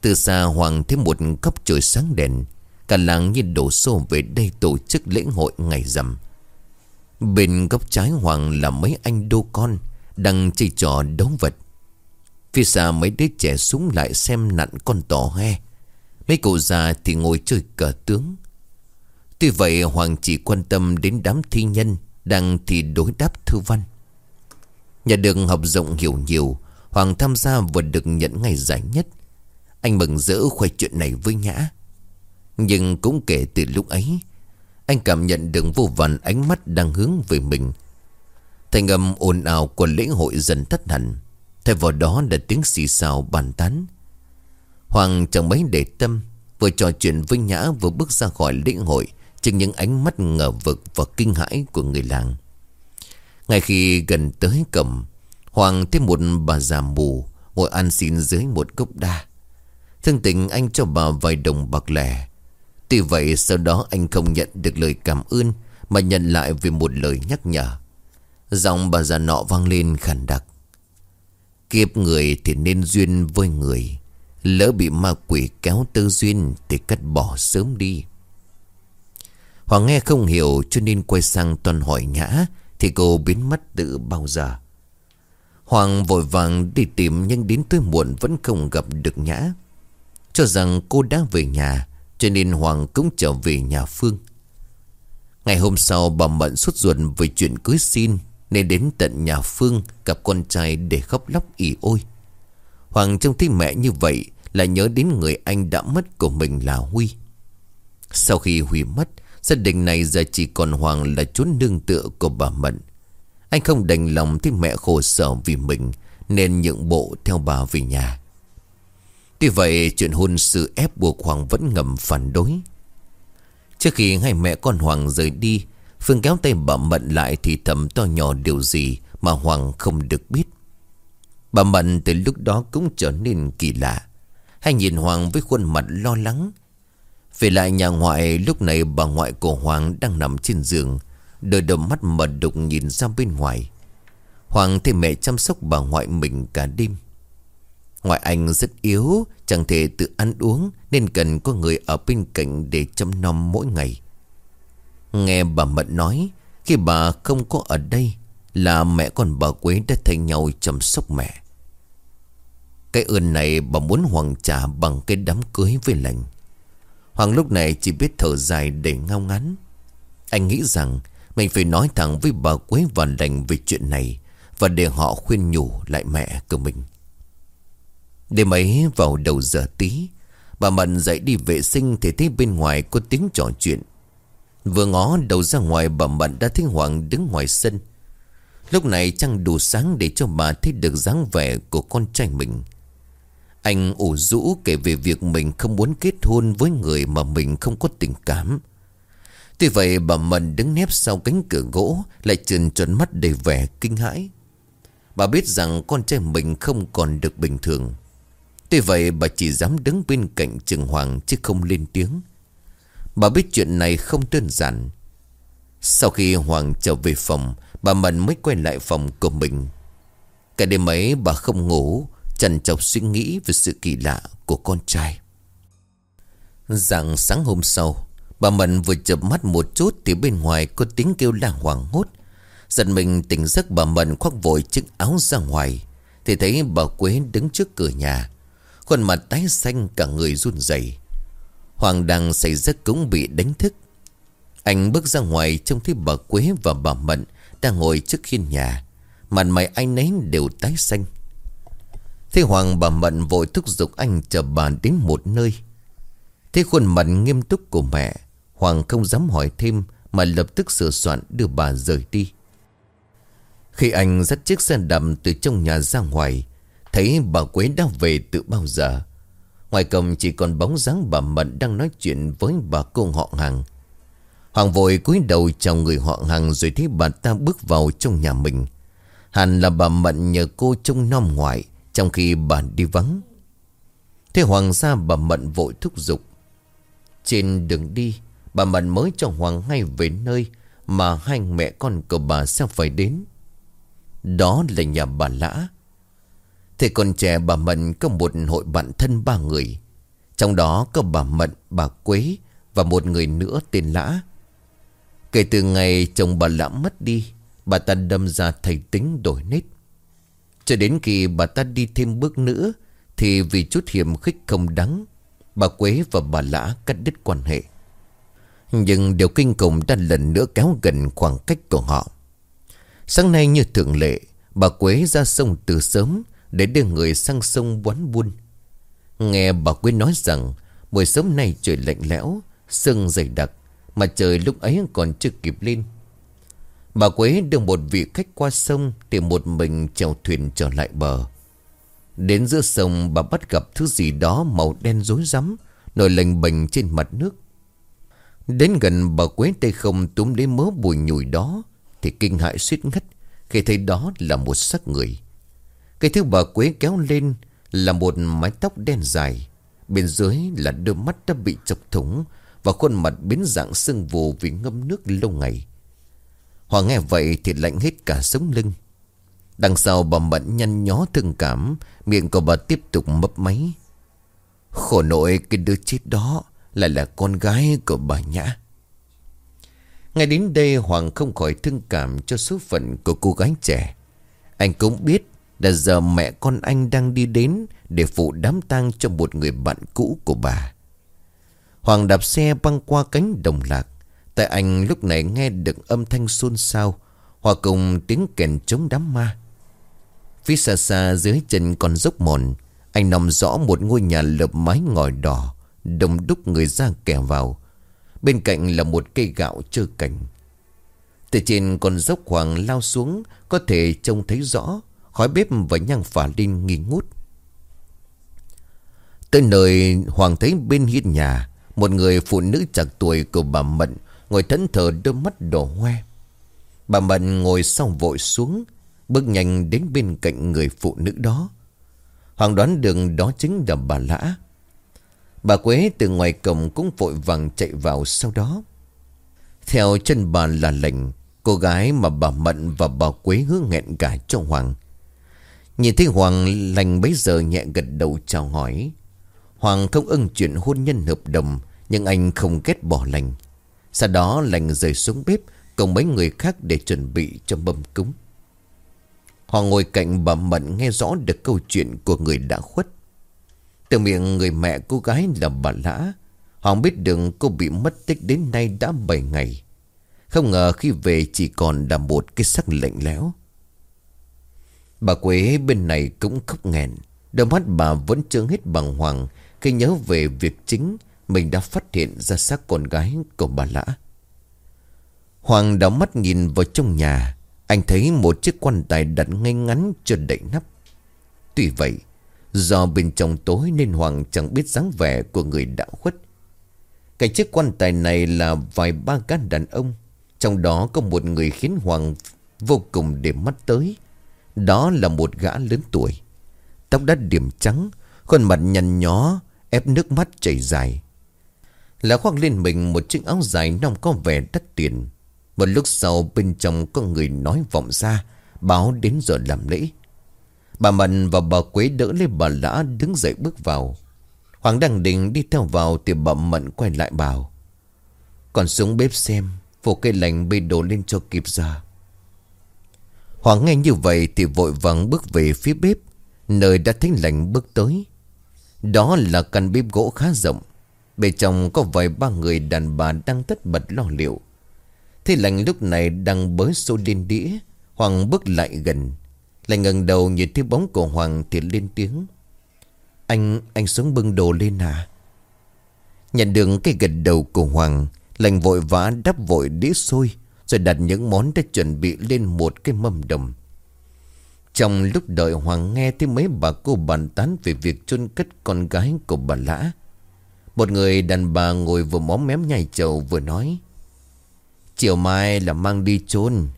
Từ xa Hoàng thấy một góc trời sáng đèn. Cả làng như đổ xô về đây tổ chức lễ hội ngày rằm. Bên góc trái Hoàng là mấy anh đô con Đang chơi trò đấu vật. Phía xa mấy đứa trẻ súng lại xem nặn con tỏ he Mấy cụ già thì ngồi chơi cờ tướng. Tuy vậy, Hoàng chỉ quan tâm đến đám thi nhân Đang thi đối đáp thư văn. Nhà đường học rộng hiểu nhiều, Hoàng tham gia vừa được nhận ngày giải nhất. Anh mừng rỡ khoe chuyện này với Nhã. Nhưng cũng kể từ lúc ấy, Anh cảm nhận được vô vàn ánh mắt đang hướng về mình. Thành âm ồn ào của lễ hội dần thất hẳn. Thay vào đó là tiếng xì xào bàn tán. Hoàng chẳng mấy để tâm, Vừa trò chuyện với Nhã vừa bước ra khỏi lễ hội, Trước những ánh mắt ngờ vực và kinh hãi của người làng. Ngay khi gần tới cầm Hoàng thấy một bà già mù Ngồi ăn xin dưới một gốc đa. Thương tình anh cho bà vài đồng bạc lẻ Tuy vậy, sau đó anh không nhận được lời cảm ơn, Mà nhận lại vì một lời nhắc nhở. Giọng bà già nọ vang lên khàn đặc. Kiếp người thì nên duyên với người, Lỡ bị ma quỷ kéo tư duyên Thì cắt bỏ sớm đi. Hoàng nghe không hiểu cho nên quay sang toàn hỏi nhã, Thì cô biến mất từ bao giờ. Hoàng vội vàng đi tìm nhưng đến tối muộn vẫn không gặp được nhã. Cho rằng cô đã về nhà cho nên Hoàng cũng trở về nhà Phương. Ngày hôm sau, bà Mận xuất ruột về chuyện cưới xin, Nên đến tận nhà Phương gặp con trai để khóc lóc ỉ ôi. Hoàng trông thấy mẹ như vậy Là nhớ đến người anh đã mất của mình là Huy. Sau khi Huy mất, Gia đình này giờ chỉ còn Hoàng là chốn nương tựa của bà Mận. Anh không đành lòng thấy mẹ khổ sở vì mình, Nên nhượng bộ theo bà về nhà. Tuy vậy, chuyện hôn sự ép buộc Hoàng vẫn ngầm phản đối. Trước khi hai mẹ con Hoàng rời đi, Phương kéo tay bà Mận lại thì thầm to nhỏ điều gì mà Hoàng không được biết. Bà Mận từ lúc đó cũng trở nên kỳ lạ. Hay nhìn Hoàng với khuôn mặt lo lắng. Về lại nhà ngoại, lúc này bà ngoại của Hoàng đang nằm trên giường Đôi đôi mắt mở đục nhìn ra bên ngoài. Hoàng thấy mẹ chăm sóc bà ngoại mình cả đêm. Ngoại anh rất yếu, Chẳng thể tự ăn uống, Nên cần có người ở bên cạnh để chăm nom mỗi ngày. Nghe bà Mận nói, Khi bà không có ở đây, Là mẹ con bà Quế đã thay nhau chăm sóc mẹ. Cái ơn này bà muốn Hoàng trả bằng cái đám cưới với lành. Hoàng lúc này chỉ biết thở dài để ngao ngắn Anh nghĩ rằng Mình phải nói thẳng với bà Quế và lành về chuyện này Và để họ khuyên nhủ lại mẹ của mình. Đêm ấy vào đầu giờ tí, Bà Mận dậy đi vệ sinh Thì thấy bên ngoài có tiếng trò chuyện Vừa ngó đầu ra ngoài, bà Mận đã thấy Hoàng đứng ngoài sân Lúc này trăng đủ sáng để cho bà thấy được dáng vẻ của con trai mình anh ủ rũ kể về việc mình không muốn kết hôn với người mà mình không có tình cảm. Tuy vậy, bà Mận đứng nép sau cánh cửa gỗ, lại trần tròn mắt đầy vẻ kinh hãi. Bà biết rằng con trai mình không còn được bình thường. Tuy vậy bà chỉ dám đứng bên cạnh Trường Hoàng chứ không lên tiếng. Bà biết chuyện này không đơn giản. Sau khi Hoàng trở về phòng, bà Mận mới quay lại phòng của mình. Cả đêm ấy bà không ngủ Trần trọc suy nghĩ về sự kỳ lạ của con trai Dạng sáng hôm sau Bà Mận vừa chập mắt một chút Thì bên ngoài có tiếng kêu la hoảng hốt Giật mình tỉnh giấc bà Mận khoác vội chiếc áo ra ngoài Thì thấy bà Quế đứng trước cửa nhà Khuôn mặt tái xanh cả người run rẩy. Hoàng đang xảy giấc cũng bị đánh thức. Anh bước ra ngoài trông thấy bà Quế và bà Mận Đang ngồi trước hiên nhà. Mặt mày anh ấy đều tái xanh. Thế Hoàng, bà Mận vội thúc giục anh chờ bà đến một nơi. Thế khuôn mặt nghiêm túc của mẹ, Hoàng không dám hỏi thêm Mà lập tức sửa soạn đưa bà rời đi. Khi anh dắt chiếc xe đầm từ trong nhà ra ngoài Thấy bà Quế đã về từ bao giờ? Ngoài cổng chỉ còn bóng dáng bà Mận đang nói chuyện với bà cô họ hàng. Hoàng vội cúi đầu chào người họ hàng rồi thấy bà ta bước vào trong nhà mình. Hẳn là bà Mận nhờ cô trông nom ngoại trong khi bà đi vắng. Thế Hoàng gia bà Mận vội thúc giục. Trên đường đi, Bà Mận mới cho Hoàng ngay về nơi Mà hai mẹ con của bà sẽ phải đến. Đó là nhà bà Lã. Thế còn trẻ bà Mận có một hội bạn thân ba người. Trong đó có bà Mận, bà Quế Và một người nữa tên Lã. Kể từ ngày chồng bà Lã mất đi Bà ta đâm ra thầy tính đổi nết. Cho đến khi bà ta đi thêm bước nữa Thì vì chút hiểm khích không đáng Bà Quế và bà Lã cắt đứt quan hệ. Nhưng điều kinh khủng đã lần nữa kéo gần khoảng cách của họ. Sáng nay như thường lệ Bà Quế ra sông từ sớm để đưa người sang sông quán buôn. Nghe bà Quế nói rằng, Buổi sớm nay trời lạnh lẽo, Sương dày đặc, Mà trời lúc ấy còn chưa kịp lên. Bà Quế đưa một vị khách qua sông Thì một mình chèo thuyền trở lại bờ. Đến giữa sông, bà bắt gặp thứ gì đó màu đen rối rắm, Nổi lềnh bềnh trên mặt nước. Đến gần bà Quế tay không túm lấy mớ bùi nhùi đó, Thì kinh hại suýt ngất, Khi thấy đó là một xác người. Cái thứ bà Quế kéo lên Là một mái tóc đen dài. Bên dưới là đôi mắt đã bị chọc thủng Và khuôn mặt biến dạng sưng vù vì ngâm nước lâu ngày. Hoàng nghe vậy thì lạnh hết cả sống lưng. Đằng sau bà Mận nhăn nhó thương cảm, Miệng của bà tiếp tục mấp máy. Khổ nội, cái đứa chết đó Lại là con gái của bà Nhã. Ngay đến đây Hoàng không khỏi thương cảm cho số phận của cô gái trẻ. Anh cũng biết là giờ mẹ con anh đang đi đến Để phụ đám tang cho một người bạn cũ của bà. Hoàng đạp xe băng qua cánh đồng lạc. Tại anh lúc này nghe được âm thanh xôn xao, Hòa cùng tiếng kèn chống đám ma. Phía xa xa dưới chân còn dốc mòn, Anh nằm rõ một ngôi nhà lợp mái ngòi đỏ Đồng đúc người ra kẻ vào. Bên cạnh là một cây gạo trơ cảnh Từ trên con dốc hoàng lao xuống, Có thể trông thấy rõ Khói bếp và nhang phả lên nghi ngút. Tới nơi, Hoàng thấy bên hiên nhà, Một người phụ nữ chạc tuổi của bà Mận Ngồi thẫn thờ đôi mắt đỏ hoe. Bà Mận ngồi xong vội xuống, Bước nhanh đến bên cạnh người phụ nữ đó. Hoàng đoán đường đó chính là bà Lã. Bà Quế từ ngoài cổng cũng vội vàng chạy vào sau đó. Theo chân bà là lệnh Cô gái mà bà Mận và bà Quế hứa nghẹn cả cho Hoàng Nhìn thấy Hoàng lành bấy giờ nhẹ gật đầu chào hỏi. Hoàng không ưng chuyện hôn nhân hợp đồng, Nhưng anh không ghét bỏ lành. Sau đó lành rời xuống bếp, Cùng mấy người khác để chuẩn bị cho mâm cúng. Hoàng ngồi cạnh bà Mận nghe rõ được câu chuyện của người đã khuất. Từ miệng người mẹ cô gái là bà Lã, Hoàng biết được cô bị mất tích đến nay đã 7 ngày. Không ngờ khi về chỉ còn là một cái sắc lạnh lẽo. Bà Quế bên này cũng khóc nghẹn. Đôi mắt bà vẫn trương hết bằng hoàng Khi nhớ về việc chính Mình đã phát hiện ra xác con gái của bà Lã. Hoàng đóng mắt nhìn vào trong nhà. Anh thấy một chiếc quan tài đặt ngay ngắn chưa đậy nắp. Tuy vậy, Do bên trong tối nên Hoàng chẳng biết dáng vẻ của người đã khuất. Cái chiếc quan tài này là vài ba gã đàn ông, Trong đó có một người khiến Hoàng vô cùng để mắt tới đó là một gã lớn tuổi. Tóc đã điểm trắng, Khuôn mặt nhăn nhó, Ép nước mắt chảy dài. Là khoác lên mình một chiếc áo dài nông có vẻ đắt tiền. Một lúc sau, bên trong có người nói vọng ra, Báo đến giờ làm lễ. Bà Mận và bà Quế đỡ lấy bà Lã đứng dậy bước vào. Hoàng Đăng Đình đi theo vào Thì bà Mận quay lại bảo, Còn xuống bếp xem Phổ cây lành bê đồ lên cho kịp giờ. Hoàng nghe như vậy thì vội vàng bước về phía bếp Nơi đã thấy lành bước tới. Đó là căn bếp gỗ khá rộng Bên trong có vài ba người đàn bà đang tất bật lo liệu. Thế lành lúc này đang bới xô lên đĩa Hoàng bước lại gần. Lành ngẩng đầu nhìn thấy bóng của Hoàng thì lên tiếng. Anh, anh xuống bưng đồ lên à? Nhận được cái gật đầu của Hoàng Lành vội vã đắp vội đĩa xôi rồi đặt những món đã chuẩn bị lên một cái mâm đồng. Trong lúc đợi Hoàng nghe thấy mấy bà cô bàn tán về việc chôn cất con gái của bà Lã, Một người đàn bà ngồi vừa móm mém nhai chầu vừa nói, Chiều mai là mang đi chôn,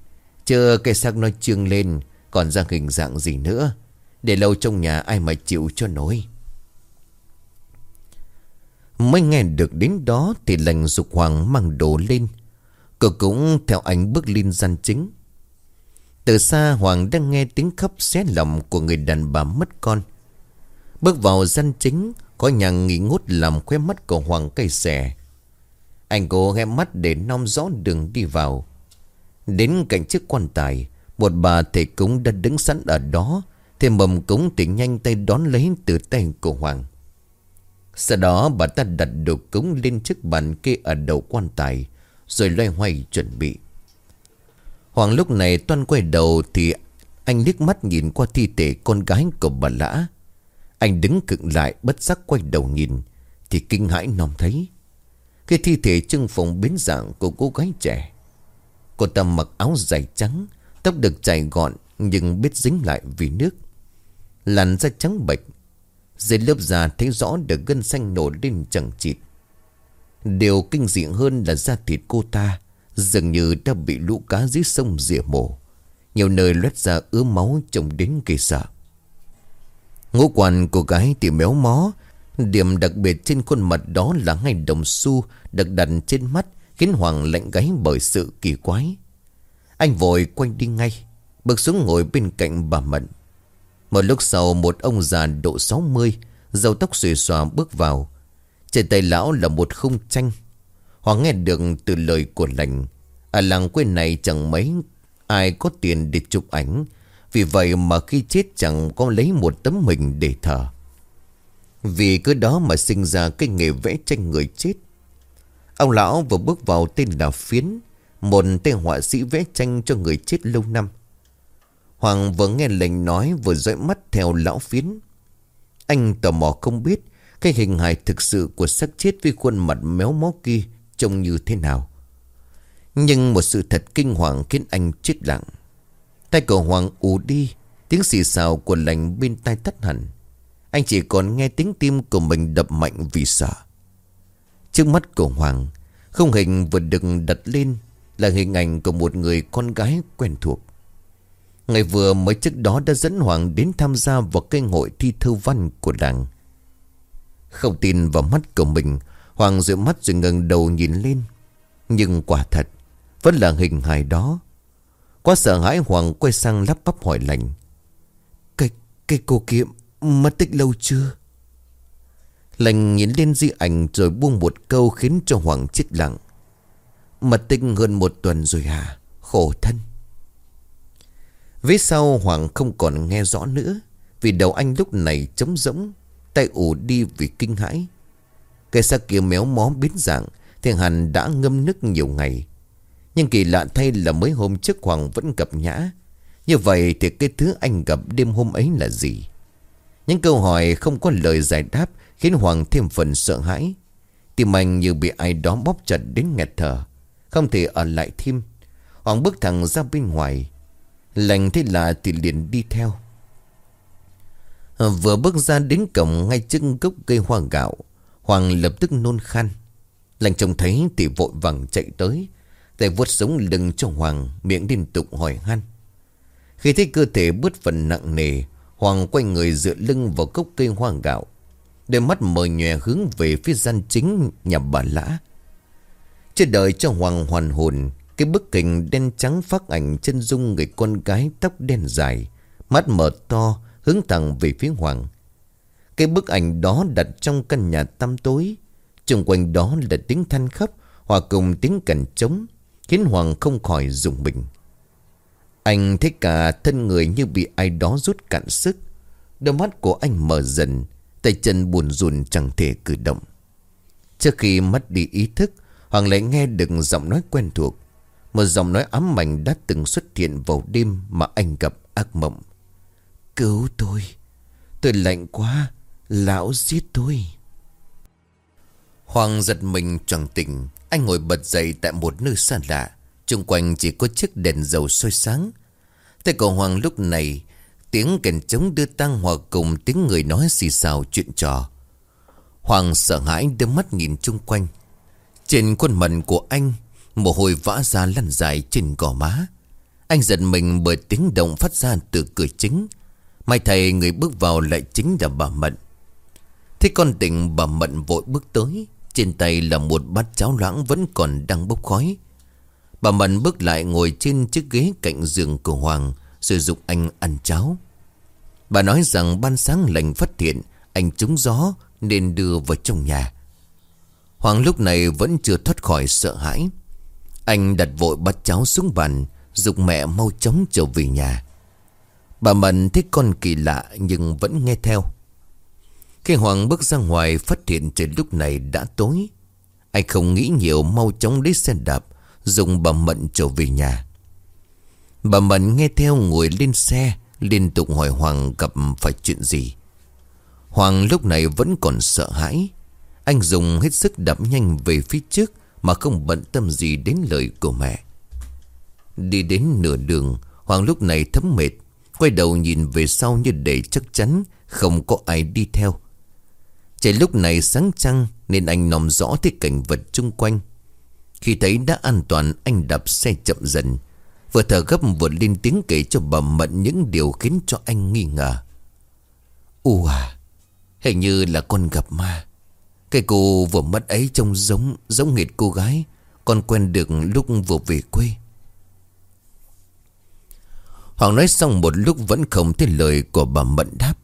Chờ cây xác nó trương lên, Còn ra hình dạng gì nữa, Để lâu trong nhà ai mà chịu cho nổi. Mới nghe được đến đó Thì lành dục hoàng mang đồ lên Cô cũng theo anh bước lên gian chính. Từ xa Hoàng đang nghe tiếng khóc xé lòng của người đàn bà mất con. Bước vào gian chính, Có nhà nghỉ ngút làm khóe mắt của Hoàng cây xẻ Anh cố ghé mắt để non rõ đường đi vào. Đến cạnh chiếc quan tài, Một bà thầy cúng đã đứng sẵn ở đó Thì mầm cúng tỉnh nhanh tay đón lấy từ tay của Hoàng. Sau đó bà ta đặt đồ cúng lên chiếc bàn kê ở đầu quan tài rồi loay hoay chuẩn bị. Hoàng lúc này toan quay đầu Thì anh liếc mắt nhìn qua thi thể con gái của bà Lã. Anh đứng cựng lại bất giác quay đầu nhìn Thì kinh hãi nom thấy. Cái thi thể trưng phồng biến dạng của cô gái trẻ. Cô ta mặc áo dài trắng, Tóc được chải gọn Nhưng biết dính lại vì nước. Làn da trắng bệch, Dưới lớp da thấy rõ được gân xanh nổ lên chẳng chịt. Điều kinh dị hơn là da thịt cô ta Dường như đã bị lũ cá dưới sông rỉa mổ. Nhiều nơi loét ra ứa máu trông đến kỳ sợ. Ngũ quan cô gái thì méo mó. Điểm đặc biệt trên khuôn mặt đó là ngay đồng xu Được đặt trên mắt, Khiến Hoàng lạnh gáy bởi sự kỳ quái. Anh vội quay đi ngay, Bước xuống ngồi bên cạnh bà Mận. Một lúc sau, một ông già độ 60 Dầu tóc xùy xòa bước vào. Trên tay lão là một khung tranh. Hoàng nghe được từ lời của lành Ở làng quê này chẳng mấy ai có tiền để chụp ảnh. Vì vậy mà khi chết chẳng có lấy một tấm mình để thờ. Vì cứ đó mà sinh ra cái nghề vẽ tranh người chết. Ông lão vừa bước vào tên là Phiến, Một tên họa sĩ vẽ tranh cho người chết lâu năm. Hoàng vừa nghe lệnh nói, vừa dõi mắt theo lão Phiến. Anh tò mò không biết cái hình hài thực sự của xác chết với khuôn mặt méo mó kia trông như thế nào? Nhưng một sự thật kinh hoàng khiến anh chết lặng. Tay cậu Hoàng ù đi, Tiếng xì xào của lành bên tai tắt hẳn. Anh chỉ còn nghe tiếng tim của mình đập mạnh vì sợ. Trước mắt của Hoàng, Không hình vừa được đặt lên Là hình ảnh của một người con gái quen thuộc. Ngày vừa mới trước đó đã dẫn Hoàng đến tham gia vào cây hội thi thơ văn của đảng. Không tin vào mắt của mình Hoàng dựa mắt rồi ngẩng đầu nhìn lên Nhưng quả thật Vẫn là hình hài đó Quá sợ hãi Hoàng quay sang lắp bắp hỏi lành Cái, cái cô kia mất tích lâu chưa? Lành nhìn lên di ảnh rồi buông một câu khiến cho Hoàng chết lặng. Mất tích hơn một tuần rồi hả? Khổ thân. Vế sau Hoàng không còn nghe rõ nữa Vì đầu anh lúc này trống rỗng Tay ủ đi vì kinh hãi. Cây xác kia méo mó biến dạng thiền hành đã ngâm nước nhiều ngày. Nhưng kỳ lạ thay là mấy hôm trước Hoàng vẫn gặp nhã. Như vậy thì cái thứ anh gặp đêm hôm ấy là gì? Những câu hỏi không có lời giải đáp Khiến Hoàng thêm phần sợ hãi. Tim anh như bị ai đó bóp chặt đến nghẹt thở, Không thể ở lại thêm. Hoàng bước thẳng ra bên ngoài. Lành thế lạ thì liền đi theo. Vừa bước ra đến cổng ngay trước gốc cây hoa gạo. Hoàng lập tức nôn khan. Lành trông thấy thì vội vàng chạy tới. Tay vuốt sống lưng cho Hoàng, Miệng liên tục hỏi han. Khi thấy cơ thể bớt phần nặng nề, Hoàng quay người dựa lưng vào gốc cây hoa gạo. Đôi mắt mờ nhòe hướng về phía gian chính nhà bà lã. Chưa đợi cho Hoàng hoàn hồn, Cái bức hình đen trắng phát ảnh chân dung người con gái tóc đen dài, Mắt mở to hướng thẳng về phía Hoàng. Cái bức ảnh đó đặt trong căn nhà tăm tối. Xung quanh đó là tiếng than khóc Hòa cùng tiếng cành trống, Khiến Hoàng không khỏi dùng mình. Anh thấy cả thân người như bị ai đó rút cạn sức. Đôi mắt của anh mở dần, Tay chân buồn rùn chẳng thể cử động. Trước khi mất đi ý thức, Hoàng lại nghe được giọng nói quen thuộc. Một giọng nói ám ảnh đã từng xuất hiện vào đêm Mà anh gặp ác mộng. Cứu tôi Tôi lạnh quá Lão giết tôi Hoàng giật mình tròn tỉnh Anh ngồi bật dậy tại một nơi xa lạ Trung quanh chỉ có chiếc đèn dầu soi sáng Thế của Hoàng lúc này Tiếng kèn trống đưa tăng hòa cùng tiếng người nói xì xào chuyện trò. Hoàng sợ hãi đưa mắt nhìn chung quanh. Trên khuôn mặt của anh, mồ hôi vã ra lăn dài trên gò má. Anh giật mình bởi tiếng động phát ra từ cửa chính. May thầy người bước vào lại chính là bà Mận. Thế con tình bà Mận vội bước tới. Trên tay là một bát cháo loãng vẫn còn đang bốc khói. Bà Mận bước lại ngồi trên chiếc ghế cạnh giường của Hoàng, sử dụng anh ăn cháo Bà nói rằng ban sáng lành phát hiện Anh trúng gió nên đưa vào trong nhà Hoàng lúc này vẫn chưa thoát khỏi sợ hãi Anh đặt vội bắt cháu xuống bàn, Dục mẹ mau chóng trở về nhà Bà Mận thấy con kỳ lạ nhưng vẫn nghe theo. Khi Hoàng bước ra ngoài, phát hiện trời lúc này đã tối. Anh không nghĩ nhiều, mau chóng lấy xe đạp, Dùng bà Mận trở về nhà. Bà Mận nghe theo ngồi lên xe, Liên tục hỏi Hoàng gặp phải chuyện gì. Hoàng lúc này vẫn còn sợ hãi. Anh dùng hết sức đập nhanh về phía trước Mà không bận tâm gì đến lời của mẹ. Đi đến nửa đường, Hoàng lúc này thấm mệt Quay đầu nhìn về sau như để chắc chắn Không có ai đi theo. Trời lúc này sáng trăng Nên anh nòm rõ thấy cảnh vật chung quanh. Khi thấy đã an toàn, Anh đạp xe chậm dần. Vừa thở gấp, vừa lên tiếng kể cho bà Mận Những điều khiến cho anh nghi ngờ. U à Hình như là con gặp ma. Cái cô vừa mất ấy trông giống Giống nghệt cô gái, Con quen được lúc vừa về quê. Hoàng nói xong một lúc vẫn không thấy lời của bà Mận đáp.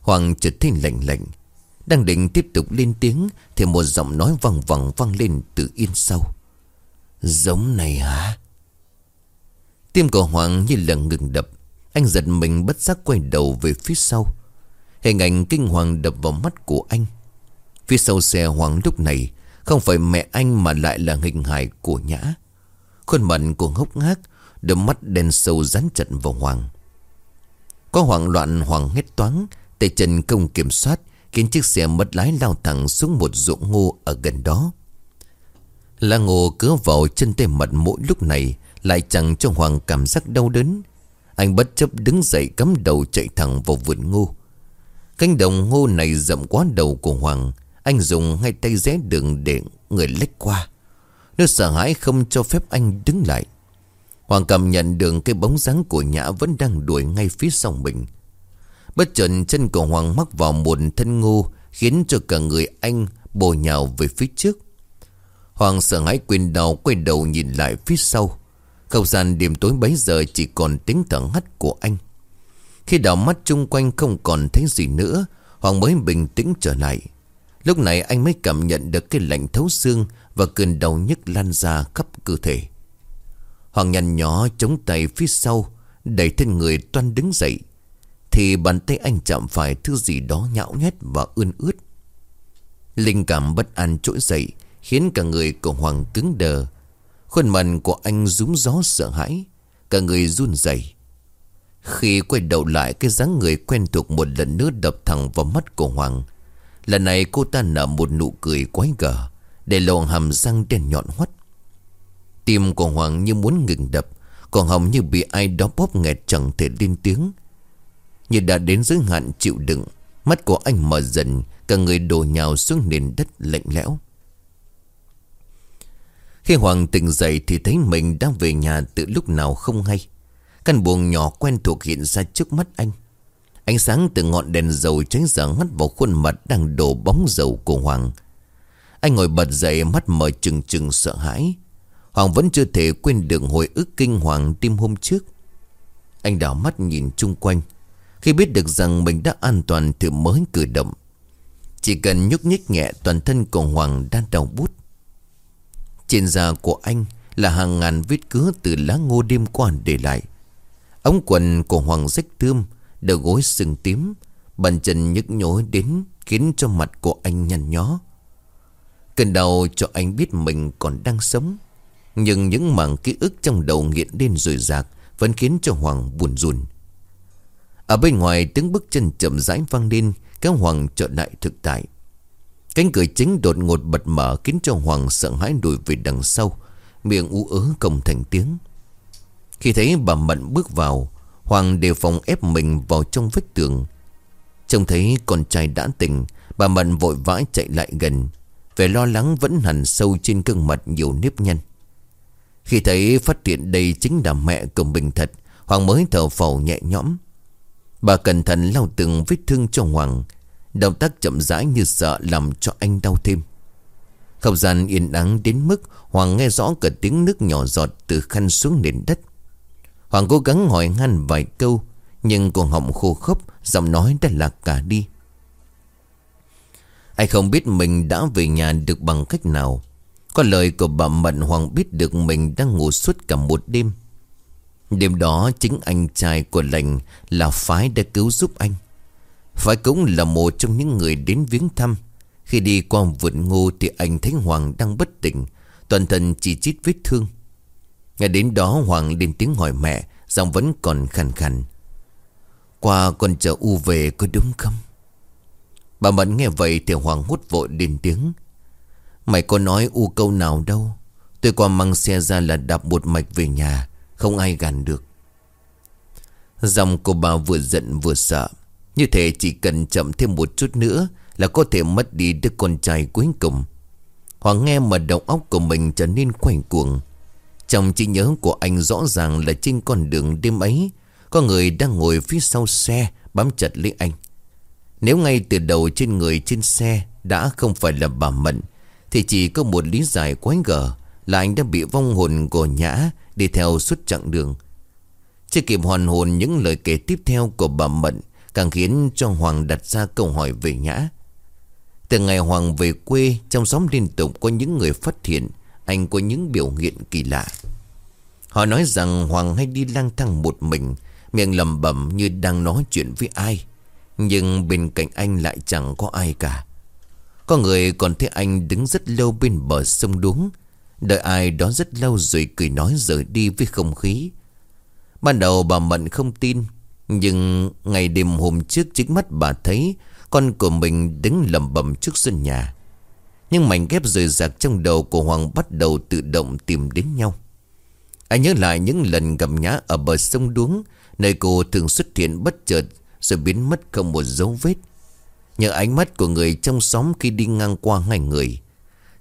Hoàng chợt thấy lạnh lạnh. Đang định tiếp tục lên tiếng Thì một giọng nói vòng vòng vang lên từ yên sau. Giống này hả? Tim của Hoàng như là ngừng đập. Anh giật mình bất giác quay đầu về phía sau. Hình ảnh kinh hoàng đập vào mắt của anh. Phía sau xe Hoàng lúc này Không phải mẹ anh mà lại là hình hài của Nhã. Khuôn mặt của ngốc ngác Đôi mắt đen sâu rắn chặt vào Hoàng. Có hoảng loạn Hoàng hết toáng, Tay chân không kiểm soát, Khiến chiếc xe mất lái lao thẳng xuống một ruộng ngô ở gần đó. Lá ngô cứa vào chân tay mặt mỗi lúc này Lại chẳng cho Hoàng cảm giác đau đớn. Anh bất chấp đứng dậy cắm đầu chạy thẳng vào vườn ngô. Cánh đồng ngô này rậm quá đầu của Hoàng, Anh dùng hai tay rẽ đường để người lách qua. Nó sợ hãi không cho phép anh đứng lại. Hoàng cảm nhận được cái bóng dáng của Nhã vẫn đang đuổi ngay phía sau mình. Bất chợt chân của Hoàng mắc vào một thân ngu khiến cho cả người anh bồ nhào về phía trước. Hoàng sợ hãi quên đầu quay đầu nhìn lại phía sau. Không gian đêm tối bấy giờ chỉ còn tiếng thở hắt của anh. Khi đảo mắt chung quanh không còn thấy gì nữa, Hoàng mới bình tĩnh trở lại. Lúc này anh mới cảm nhận được cái lạnh thấu xương và cơn đau nhức lan ra khắp cơ thể. Hoàng nhằn nhỏ chống tay phía sau, Đẩy thân người toan đứng dậy. Thì bàn tay anh chạm phải thứ gì đó nhão nhét và ươn ướt. Linh cảm bất an trỗi dậy, Khiến cả người của Hoàng cứng đờ. Khuôn mặt của anh rúng gió sợ hãi, Cả người run rẩy. Khi quay đầu lại, Cái dáng người quen thuộc một lần nữa đập thẳng vào mắt của Hoàng. Lần này cô ta nở một nụ cười quái gở, Để lộ hàm răng đen nhọn hoắt. Tim của Hoàng như muốn ngừng đập Còn Hồng như bị ai đó bóp nghẹt chẳng thể lên tiếng. Như đã đến giới hạn chịu đựng, Mắt của anh mở dần, Cả người đổ nhào xuống nền đất lạnh lẽo. Khi Hoàng tỉnh dậy thì thấy mình đang về nhà từ lúc nào không hay. Căn buồng nhỏ quen thuộc hiện ra trước mắt anh. Ánh sáng từ ngọn đèn dầu cháy giờ ngắt vào khuôn mặt đang đổ bóng dầu của Hoàng. Anh ngồi bật dậy, mắt mở trừng trừng sợ hãi. Hoàng vẫn chưa thể quên được hồi ức kinh hoàng tim hôm trước. Anh đảo mắt nhìn chung quanh, Khi biết được rằng mình đã an toàn thì mới cử động. Chỉ cần nhúc nhích nhẹ toàn thân của Hoàng đang đau bút Trên da của anh là hàng ngàn vết cứa từ lá ngô đêm qua để lại. Ống quần của Hoàng rách tươm Đầu gối sừng tím, Bàn chân nhức nhối đến Khiến cho mặt của anh nhăn nhó. Cơn đau cho anh biết mình còn đang sống nhưng những mảng ký ức trong đầu nghiện lên rồi rạc, Vẫn khiến cho Hoàng buồn rùn. Ở bên ngoài, tiếng bước chân chậm rãi vang lên, Kéo Hoàng trở lại thực tại. Cánh cửa chính đột ngột bật mở, Khiến cho Hoàng sợ hãi đuổi về đằng sau. Miệng ú ớ không thành tiếng. Khi thấy bà Mận bước vào, Hoàng đề phòng ép mình vào trong vách tường. Trông thấy con trai đã tỉnh, Bà Mận vội vã chạy lại gần. Vẻ lo lắng vẫn hẳn sâu trên gương mặt nhiều nếp nhăn khi thấy phát hiện đây chính là mẹ của mình thật, Hoàng mới thở phào nhẹ nhõm. Bà cẩn thận lau từng vết thương cho Hoàng, Động tác chậm rãi như sợ làm cho anh đau thêm. Không gian yên ắng đến mức Hoàng nghe rõ cả tiếng nước nhỏ giọt từ khăn xuống nền đất. Hoàng cố gắng hỏi ngăn vài câu, Nhưng cổ họng khô khốc, Giọng nói đã lạc cả đi. Anh không biết mình đã về nhà được bằng cách nào có lời của bà Mận Hoàng biết được mình đang ngủ suốt cả một đêm. Đêm đó chính anh trai của lành là Phái đã cứu giúp anh. Phái cũng là một trong những người đến viếng thăm. Khi đi qua vườn ngô thì anh thấy Hoàng đang bất tỉnh, toàn thân chỉ chít vết thương. ngày đến đó Hoàng lên tiếng hỏi mẹ, giọng vẫn còn khàn khàn. Qua con chờ U về có đúng không? Bà Mận nghe vậy thì Hoàng hút vội lên tiếng Mày có nói u câu nào đâu. Tôi qua mang xe ra là đạp một mạch về nhà. Không ai gàn được. Dòng cô bà vừa giận vừa sợ. Như thế chỉ cần chậm thêm một chút nữa Là có thể mất đi đứa con trai cuối cùng. Hoàng nghe mà đầu óc của mình trở nên quanh cuồng. Trong trí nhớ của anh rõ ràng là trên con đường đêm ấy, Có người đang ngồi phía sau xe bám chặt lấy anh. Nếu ngay từ đầu trên người trên xe đã không phải là bà Mận thì chỉ có một lý giải quái gở Là anh đã bị vong hồn của Nhã đi theo suốt chặng đường. Chưa kịp hoàn hồn những lời kể tiếp theo của bà Mận, Càng khiến cho Hoàng đặt ra câu hỏi về Nhã. Từ ngày Hoàng về quê, Trong xóm liên tục có những người phát hiện Anh có những biểu hiện kỳ lạ. Họ nói rằng Hoàng hay đi lang thang một mình, Miệng lầm bẩm như đang nói chuyện với ai. Nhưng bên cạnh anh lại chẳng có ai cả. Có người còn thấy anh đứng rất lâu bên bờ sông đuống. Đợi ai đó rất lâu rồi cười nói rời đi với không khí. Ban đầu bà Mận không tin, Nhưng ngày đêm hôm trước chính mắt bà thấy con của mình đứng lầm bầm trước sân nhà. Nhưng mảnh ghép rời rạc trong đầu của Hoàng bắt đầu tự động tìm đến nhau. Anh nhớ lại những lần gặp nhã ở bờ sông đuống, Nơi cô thường xuất hiện bất chợt, Rồi biến mất không một dấu vết. Nhờ ánh mắt của người trong xóm khi đi ngang qua hai người.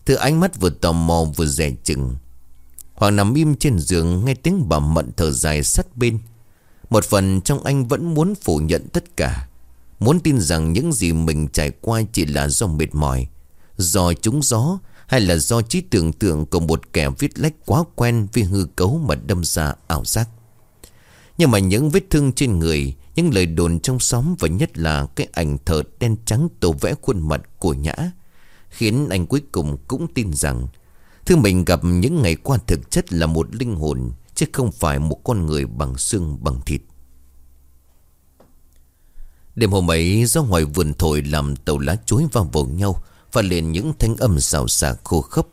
Thứ ánh mắt vừa tò mò vừa rẻ chừng. Hoàng nằm im trên giường, nghe tiếng bà mận thở dài sát bên. Một phần trong anh vẫn muốn phủ nhận tất cả, Muốn tin rằng những gì mình trải qua chỉ là do mệt mỏi, Do trúng gió Hay là do trí tưởng tượng của một kẻ viết lách quá quen Vì hư cấu mà đâm ra ảo giác. Nhưng mà những vết thương trên người những lời đồn trong xóm Và nhất là cái ảnh thờ đen trắng tô vẽ khuôn mặt của Nhã, Khiến anh cuối cùng cũng tin rằng Thứ mình gặp những ngày qua thực chất là một linh hồn, Chứ không phải một con người bằng xương, bằng thịt. Đêm hôm ấy, gió ngoài vườn thổi làm tàu lá chuối vào vào nhau, Và lên những thanh âm xào xạc khô khốc.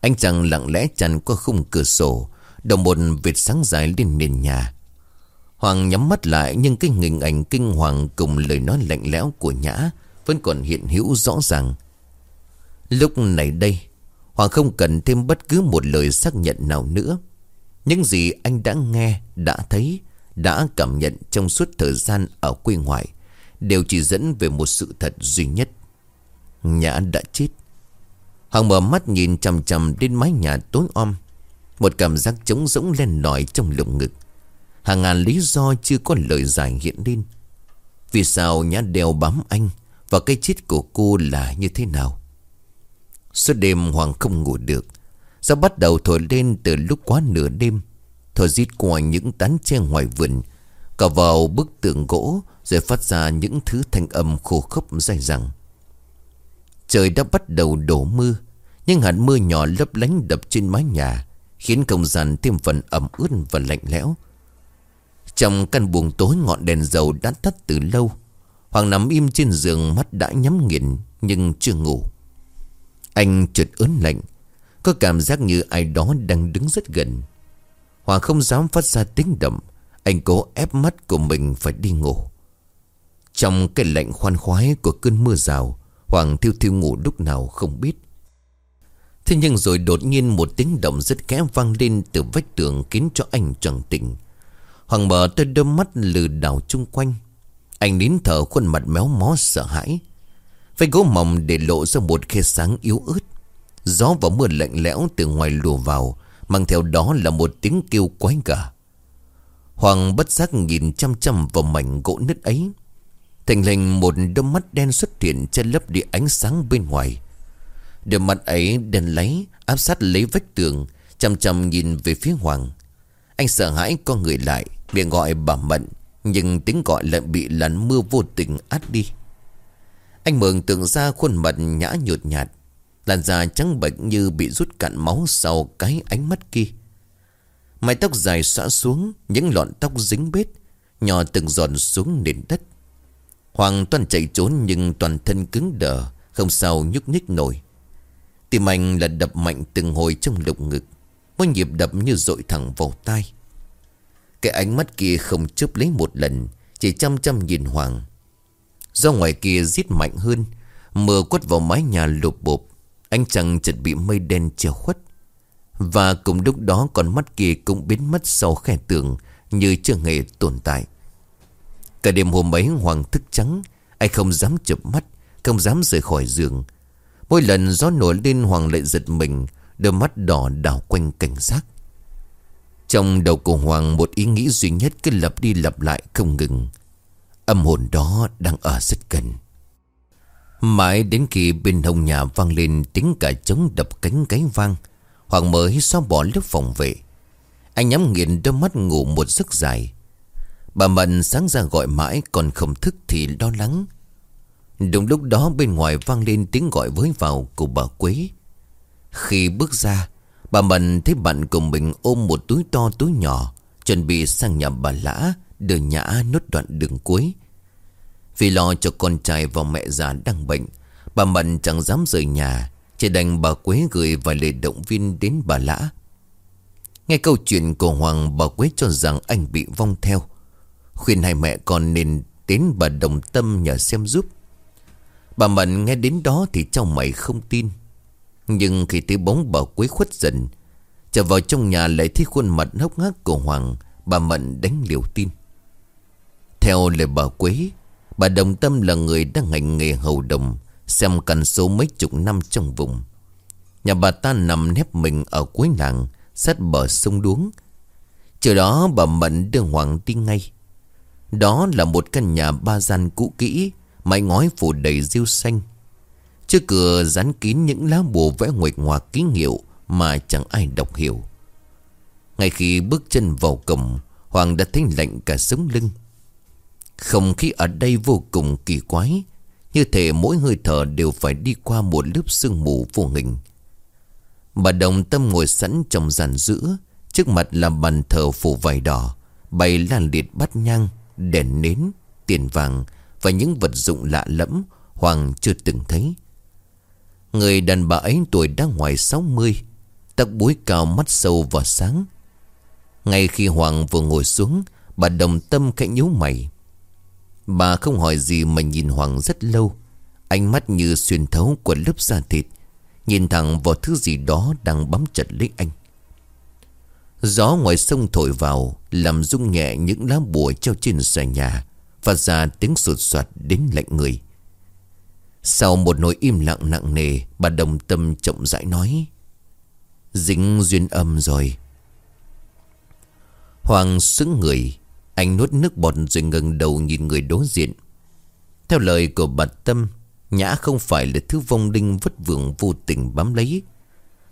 Anh chàng lặng lẽ chăn qua khung cửa sổ, Đồng một vệt sáng dài lên nền nhà. Hoàng nhắm mắt lại Nhưng cái hình ảnh kinh hoàng Cùng lời nói lạnh lẽo của Nhã Vẫn còn hiện hữu rõ ràng. Lúc này đây, Hoàng không cần thêm bất cứ một lời xác nhận nào nữa. Những gì anh đã nghe, Đã thấy, Đã cảm nhận trong suốt thời gian ở quê ngoại Đều chỉ dẫn về một sự thật duy nhất. Nhã đã chết. Hoàng mở mắt nhìn chằm chằm đến mái nhà tối om, Một cảm giác trống rỗng lên lỏi trong lồng ngực. Hàng ngàn lý do chưa có lời giải hiện lên. Vì sao Nhã đeo bám anh Và cái chết của cô là như thế nào? Suốt đêm Hoàng không ngủ được. Gió bắt đầu thổi lên từ lúc quá nửa đêm? Thổi rít qua những tán tre ngoài vườn Cả vào bức tường gỗ Rồi phát ra những thứ thanh âm khô khốc dài dẳng. Trời đã bắt đầu đổ mưa Nhưng hạt mưa nhỏ lấp lánh đập trên mái nhà, Khiến không gian thêm phần ẩm ướt và lạnh lẽo. Trong căn buồng tối ngọn đèn dầu đã tắt từ lâu, Hoàng nằm im trên giường, mắt đã nhắm nghiền Nhưng chưa ngủ. Anh chợt ớn lạnh, Có cảm giác như ai đó đang đứng rất gần. Hoàng không dám phát ra tiếng động, anh cố ép mắt của mình phải đi ngủ. Trong cái lạnh khoan khoái của cơn mưa rào, Hoàng thiêu thiêu ngủ lúc nào không biết. Thế nhưng rồi đột nhiên một tiếng động rất kẽ vang lên từ vách tường khiến cho anh chẳng tỉnh. Hoàng mở tới đôi mắt lừ đảo chung quanh. Anh nín thở khuôn mặt méo mó sợ hãi. phải gỗ mỏng để lộ ra một khe sáng yếu ớt. Gió và mưa lạnh lẽo từ ngoài lùa vào, mang theo đó là một tiếng kêu quái gà. Hoàng bất giác nhìn chăm chăm vào mảnh gỗ nứt ấy. Thành lình một đôi mắt đen xuất hiện che lấp đi ánh sáng bên ngoài. Đôi mắt ấy đen lấy, áp sát lấy vách tường, chăm chăm nhìn về phía Hoàng. Anh sợ hãi con người lại, miệng gọi bà Mận, nhưng tiếng gọi lại bị làn mưa vô tình át đi. Anh mường tưởng ra khuôn mặt nhã nhột nhạt, làn da trắng bệnh như bị rút cạn máu sau cái ánh mắt kia. Mái tóc dài xõa xuống Những lọn tóc dính bết Nhỏ từng giòn xuống nền đất Hoàng toàn chạy trốn nhưng toàn thân cứng đờ Không sao nhúc nhích nổi Tim anh là đập mạnh từng hồi trong lục ngực Mỗi nhịp đập như dội thẳng vào tai cái ánh mắt kia không chớp lấy một lần, Chỉ chăm chăm nhìn Hoàng. Do ngoài kia giết mạnh hơn Mưa quất vào mái nhà lụp bộp Anh chàng chợt bị mây đen che khuất. Và cùng lúc đó con mắt kia cũng biến mất sau khe tường Như chưa hề tồn tại. Cả đêm hôm ấy Hoàng thức trắng Anh không dám chụp mắt, Không dám rời khỏi giường. Mỗi lần gió nổi lên Hoàng lại giật mình, Đôi mắt đỏ đảo quanh cảnh giác. Trong đầu của Hoàng, Một ý nghĩ duy nhất cứ lặp đi lặp lại không ngừng. Âm hồn đó đang ở rất gần. Mãi đến khi bên hông nhà vang lên tiếng cả trống đập cánh cái vang, Hoàng mới xóa bỏ lớp phòng vệ. Anh nhắm nghiền đôi mắt ngủ một giấc dài. Bà Mận sáng ra gọi mãi còn không thức thì lo lắng. Đúng lúc đó bên ngoài vang lên tiếng gọi với vào của bà Quế. Khi bước ra Bà Mận thấy bạn cùng mình ôm một túi to túi nhỏ, Chuẩn bị sang nhà bà Lã Đưa nhã nốt đoạn đường cuối. Vì lo cho con trai và mẹ già đang bệnh, Bà Mận chẳng dám rời nhà, Chỉ đành bà Quế gửi vài lời động viên đến bà Lã. Nghe câu chuyện của Hoàng, Bà Quế cho rằng anh bị vong theo. Khuyên hai mẹ con nên đến bà Đồng Tâm nhờ xem giúp. Bà Mận nghe đến đó thì trong mày không tin. Nhưng khi thấy bóng bà Quế khuất dần, Trở vào trong nhà lại thấy khuôn mặt hốc hác của Hoàng, Bà Mận đánh liều tin Theo lời bà Quế Bà Đồng Tâm là người đang hành nghề hầu đồng, Xem căn số mấy chục năm trong vùng. Nhà bà ta nằm nép mình ở cuối làng, Sát bờ sông đuống. Chiều đó bà Mận đưa Hoàng đi ngay. Đó là một căn nhà ba gian cũ kỹ, Mái ngói phủ đầy rêu xanh. Trước cửa dán kín những lá bùa vẽ nguệch ngoạc ký hiệu Mà chẳng ai đọc hiểu. Ngay khi bước chân vào cổng, Hoàng đã thấy lạnh cả sống lưng. Không khí ở đây vô cùng kỳ quái, Như thể mỗi hơi thở đều phải đi qua một lớp sương mù vô hình. Bà đồng tâm ngồi sẵn trong giàn giữa, Trước mặt là bàn thờ phủ vải đỏ, Bày lan liệt bát nhang, Đèn nến, Tiền vàng Và những vật dụng lạ lẫm Hoàng chưa từng thấy. Người đàn bà ấy tuổi đã ngoài 60 Tóc búi cao mắt sâu và sáng. Ngay khi Hoàng vừa ngồi xuống, Bà đồng tâm khẽ nhíu mày. Bà không hỏi gì mà nhìn Hoàng rất lâu, Ánh mắt như xuyên thấu của lớp da thịt, Nhìn thẳng vào thứ gì đó đang bám chặt lấy anh. Gió ngoài sông thổi vào, Làm rung nhẹ những lá bùa treo trên xà nhà Và ra tiếng sụt soạt đến lạnh người. Sau một nỗi im lặng nặng nề, Bà đồng tâm chậm rãi nói, Dính duyên âm rồi. Hoàng xứng người, Anh nuốt nước bọt rồi ngẩng đầu nhìn người đối diện. Theo lời của bà Tâm, Nhã không phải là thứ vong linh vất vưởng vô tình bám lấy,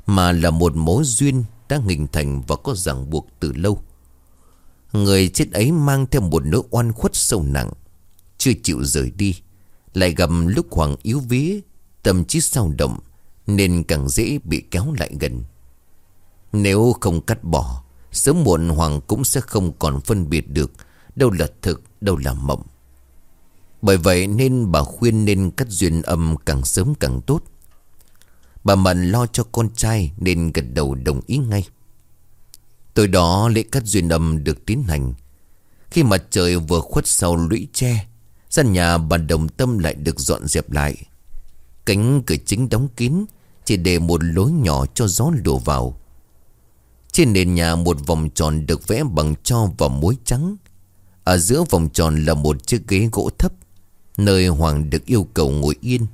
Mà là một mối duyên đã hình thành và có ràng buộc từ lâu. Người chết ấy mang theo một nỗi oan khuất sâu nặng, Chưa chịu rời đi. Lại gặp lúc Hoàng yếu vía Tâm trí sao động Nên càng dễ bị kéo lại gần. Nếu không cắt bỏ Sớm muộn Hoàng cũng sẽ không còn phân biệt được Đâu là thực, đâu là mộng. Bởi vậy nên bà khuyên nên cắt duyên âm càng sớm càng tốt. Bà Mận lo cho con trai nên gật đầu đồng ý ngay. Tối đó lễ cắt duyên âm được tiến hành. Khi mặt trời vừa khuất sau lũy tre sân nhà bà Đồng Tâm lại được dọn dẹp lại. Cánh cửa chính đóng kín, Chỉ để một lối nhỏ cho gió đổ vào. Trên nền nhà một vòng tròn được vẽ bằng cho và muối trắng. Ở giữa vòng tròn là một chiếc ghế gỗ thấp, Nơi Hoàng được yêu cầu ngồi yên.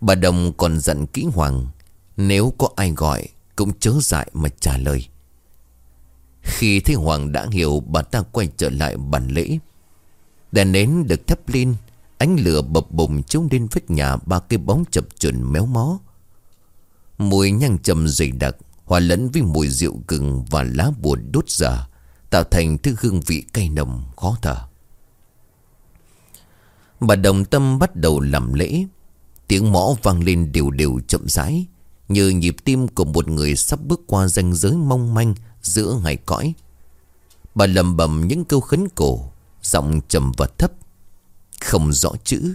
Bà Đồng còn dặn kỹ Hoàng, Nếu có ai gọi, Cũng chớ dại mà trả lời. Khi thấy Hoàng đã hiểu, Bà ta quay trở lại bàn lễ. Đèn nến được thắp lên, Ánh lửa bập bùng trông lên vách nhà Ba cái bóng chập chuẩn méo mó. Mùi nhang trầm dày đặc Hòa lẫn với mùi rượu gừng Và lá bùa đốt giả Tạo thành thứ hương vị cay nồng, khó thở. Bà đồng tâm bắt đầu làm lễ. Tiếng mõ vang lên đều đều chậm rãi, Như nhịp tim của một người sắp bước qua ranh giới mong manh giữa ngày cõi. Bà lầm bầm những câu khấn cổ Giọng trầm và thấp. Không rõ chữ.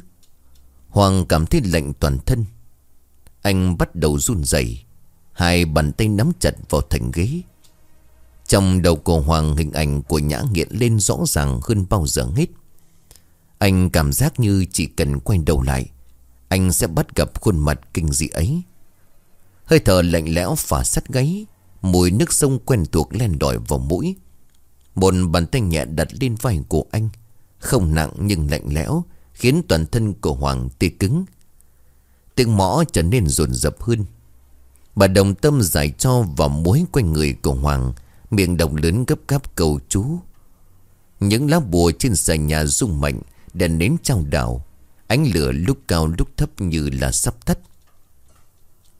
Hoàng cảm thấy lạnh toàn thân. Anh bắt đầu run rẩy. Hai bàn tay nắm chặt vào thành ghế. Trong đầu của Hoàng, hình ảnh của nhã nghiện lên rõ ràng hơn bao giờ hết. Anh cảm giác như chỉ cần quay đầu lại, Anh sẽ bắt gặp khuôn mặt kinh dị ấy. Hơi thở lạnh lẽo phả sắt gáy, Mùi nước sông quen thuộc len đỏi vào mũi. Một bàn tay nhẹ đặt lên vai của anh, Không nặng nhưng lạnh lẽo, Khiến toàn thân của Hoàng tê cứng. Tiếng mõ trở nên rồn rập hơn. Bà đồng tâm giải cho vào mối quanh người của Hoàng, Miệng đồng lớn gấp gáp cầu chú. Những lá bùa trên sàn nhà rung mạnh Đèn nến trao đảo. Ánh lửa lúc cao lúc thấp như là sắp tắt.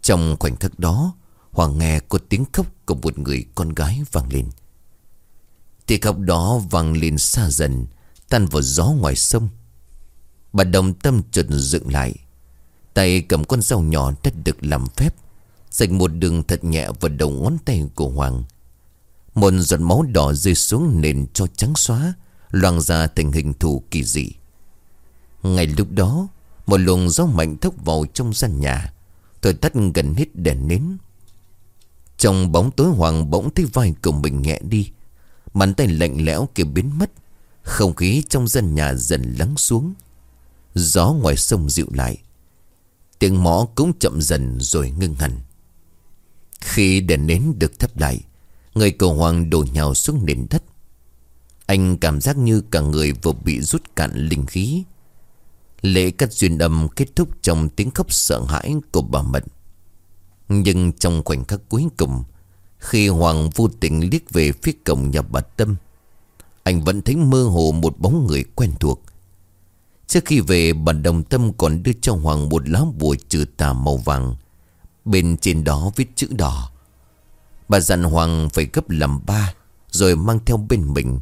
Trong khoảnh khắc đó, Hoàng nghe có tiếng khóc của một người con gái vang lên. Tiếng khóc đó vang lên xa dần, Tan vào gió ngoài sông. Bà đồng tâm chợt dựng lại, Tay cầm con dao nhỏ đã được làm phép Dạch một đường thật nhẹ vào đầu ngón tay của Hoàng. Một giọt máu đỏ rơi xuống nền cho trắng xóa, Loang ra thành hình thù kỳ dị. Ngay lúc đó, Một luồng gió mạnh thốc vào trong gian nhà, Thổi tắt gần hết đèn nến. Trong bóng tối Hoàng bỗng thấy vai của mình nhẹ đi Bàn tay lạnh lẽo kia biến mất. Không khí trong dân nhà dần lắng xuống. Gió ngoài sông dịu lại. Tiếng mõ cũng chậm dần rồi ngưng hẳn. Khi đèn nến được thắp lại, Người cầu hoàng đổ nhào xuống nền đất. Anh cảm giác như cả người vừa bị rút cạn linh khí. Lễ cắt duyên âm kết thúc trong tiếng khóc sợ hãi của bà Mận. Nhưng trong khoảnh khắc cuối cùng khi Hoàng vô tình liếc về phía cổng nhà bà Tâm, Anh vẫn thấy mơ hồ một bóng người quen thuộc. Trước khi về, bà Đồng Tâm còn đưa cho Hoàng một lá bùa trừ tà màu vàng. Bên trên đó viết chữ đỏ. Bà dặn Hoàng phải gấp làm ba, Rồi mang theo bên mình.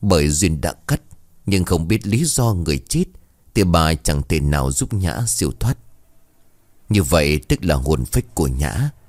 Bởi duyên đã cắt, Nhưng không biết lý do người chết, Thì bà chẳng thể nào giúp Nhã siêu thoát. Như vậy tức là hồn phách của Nhã.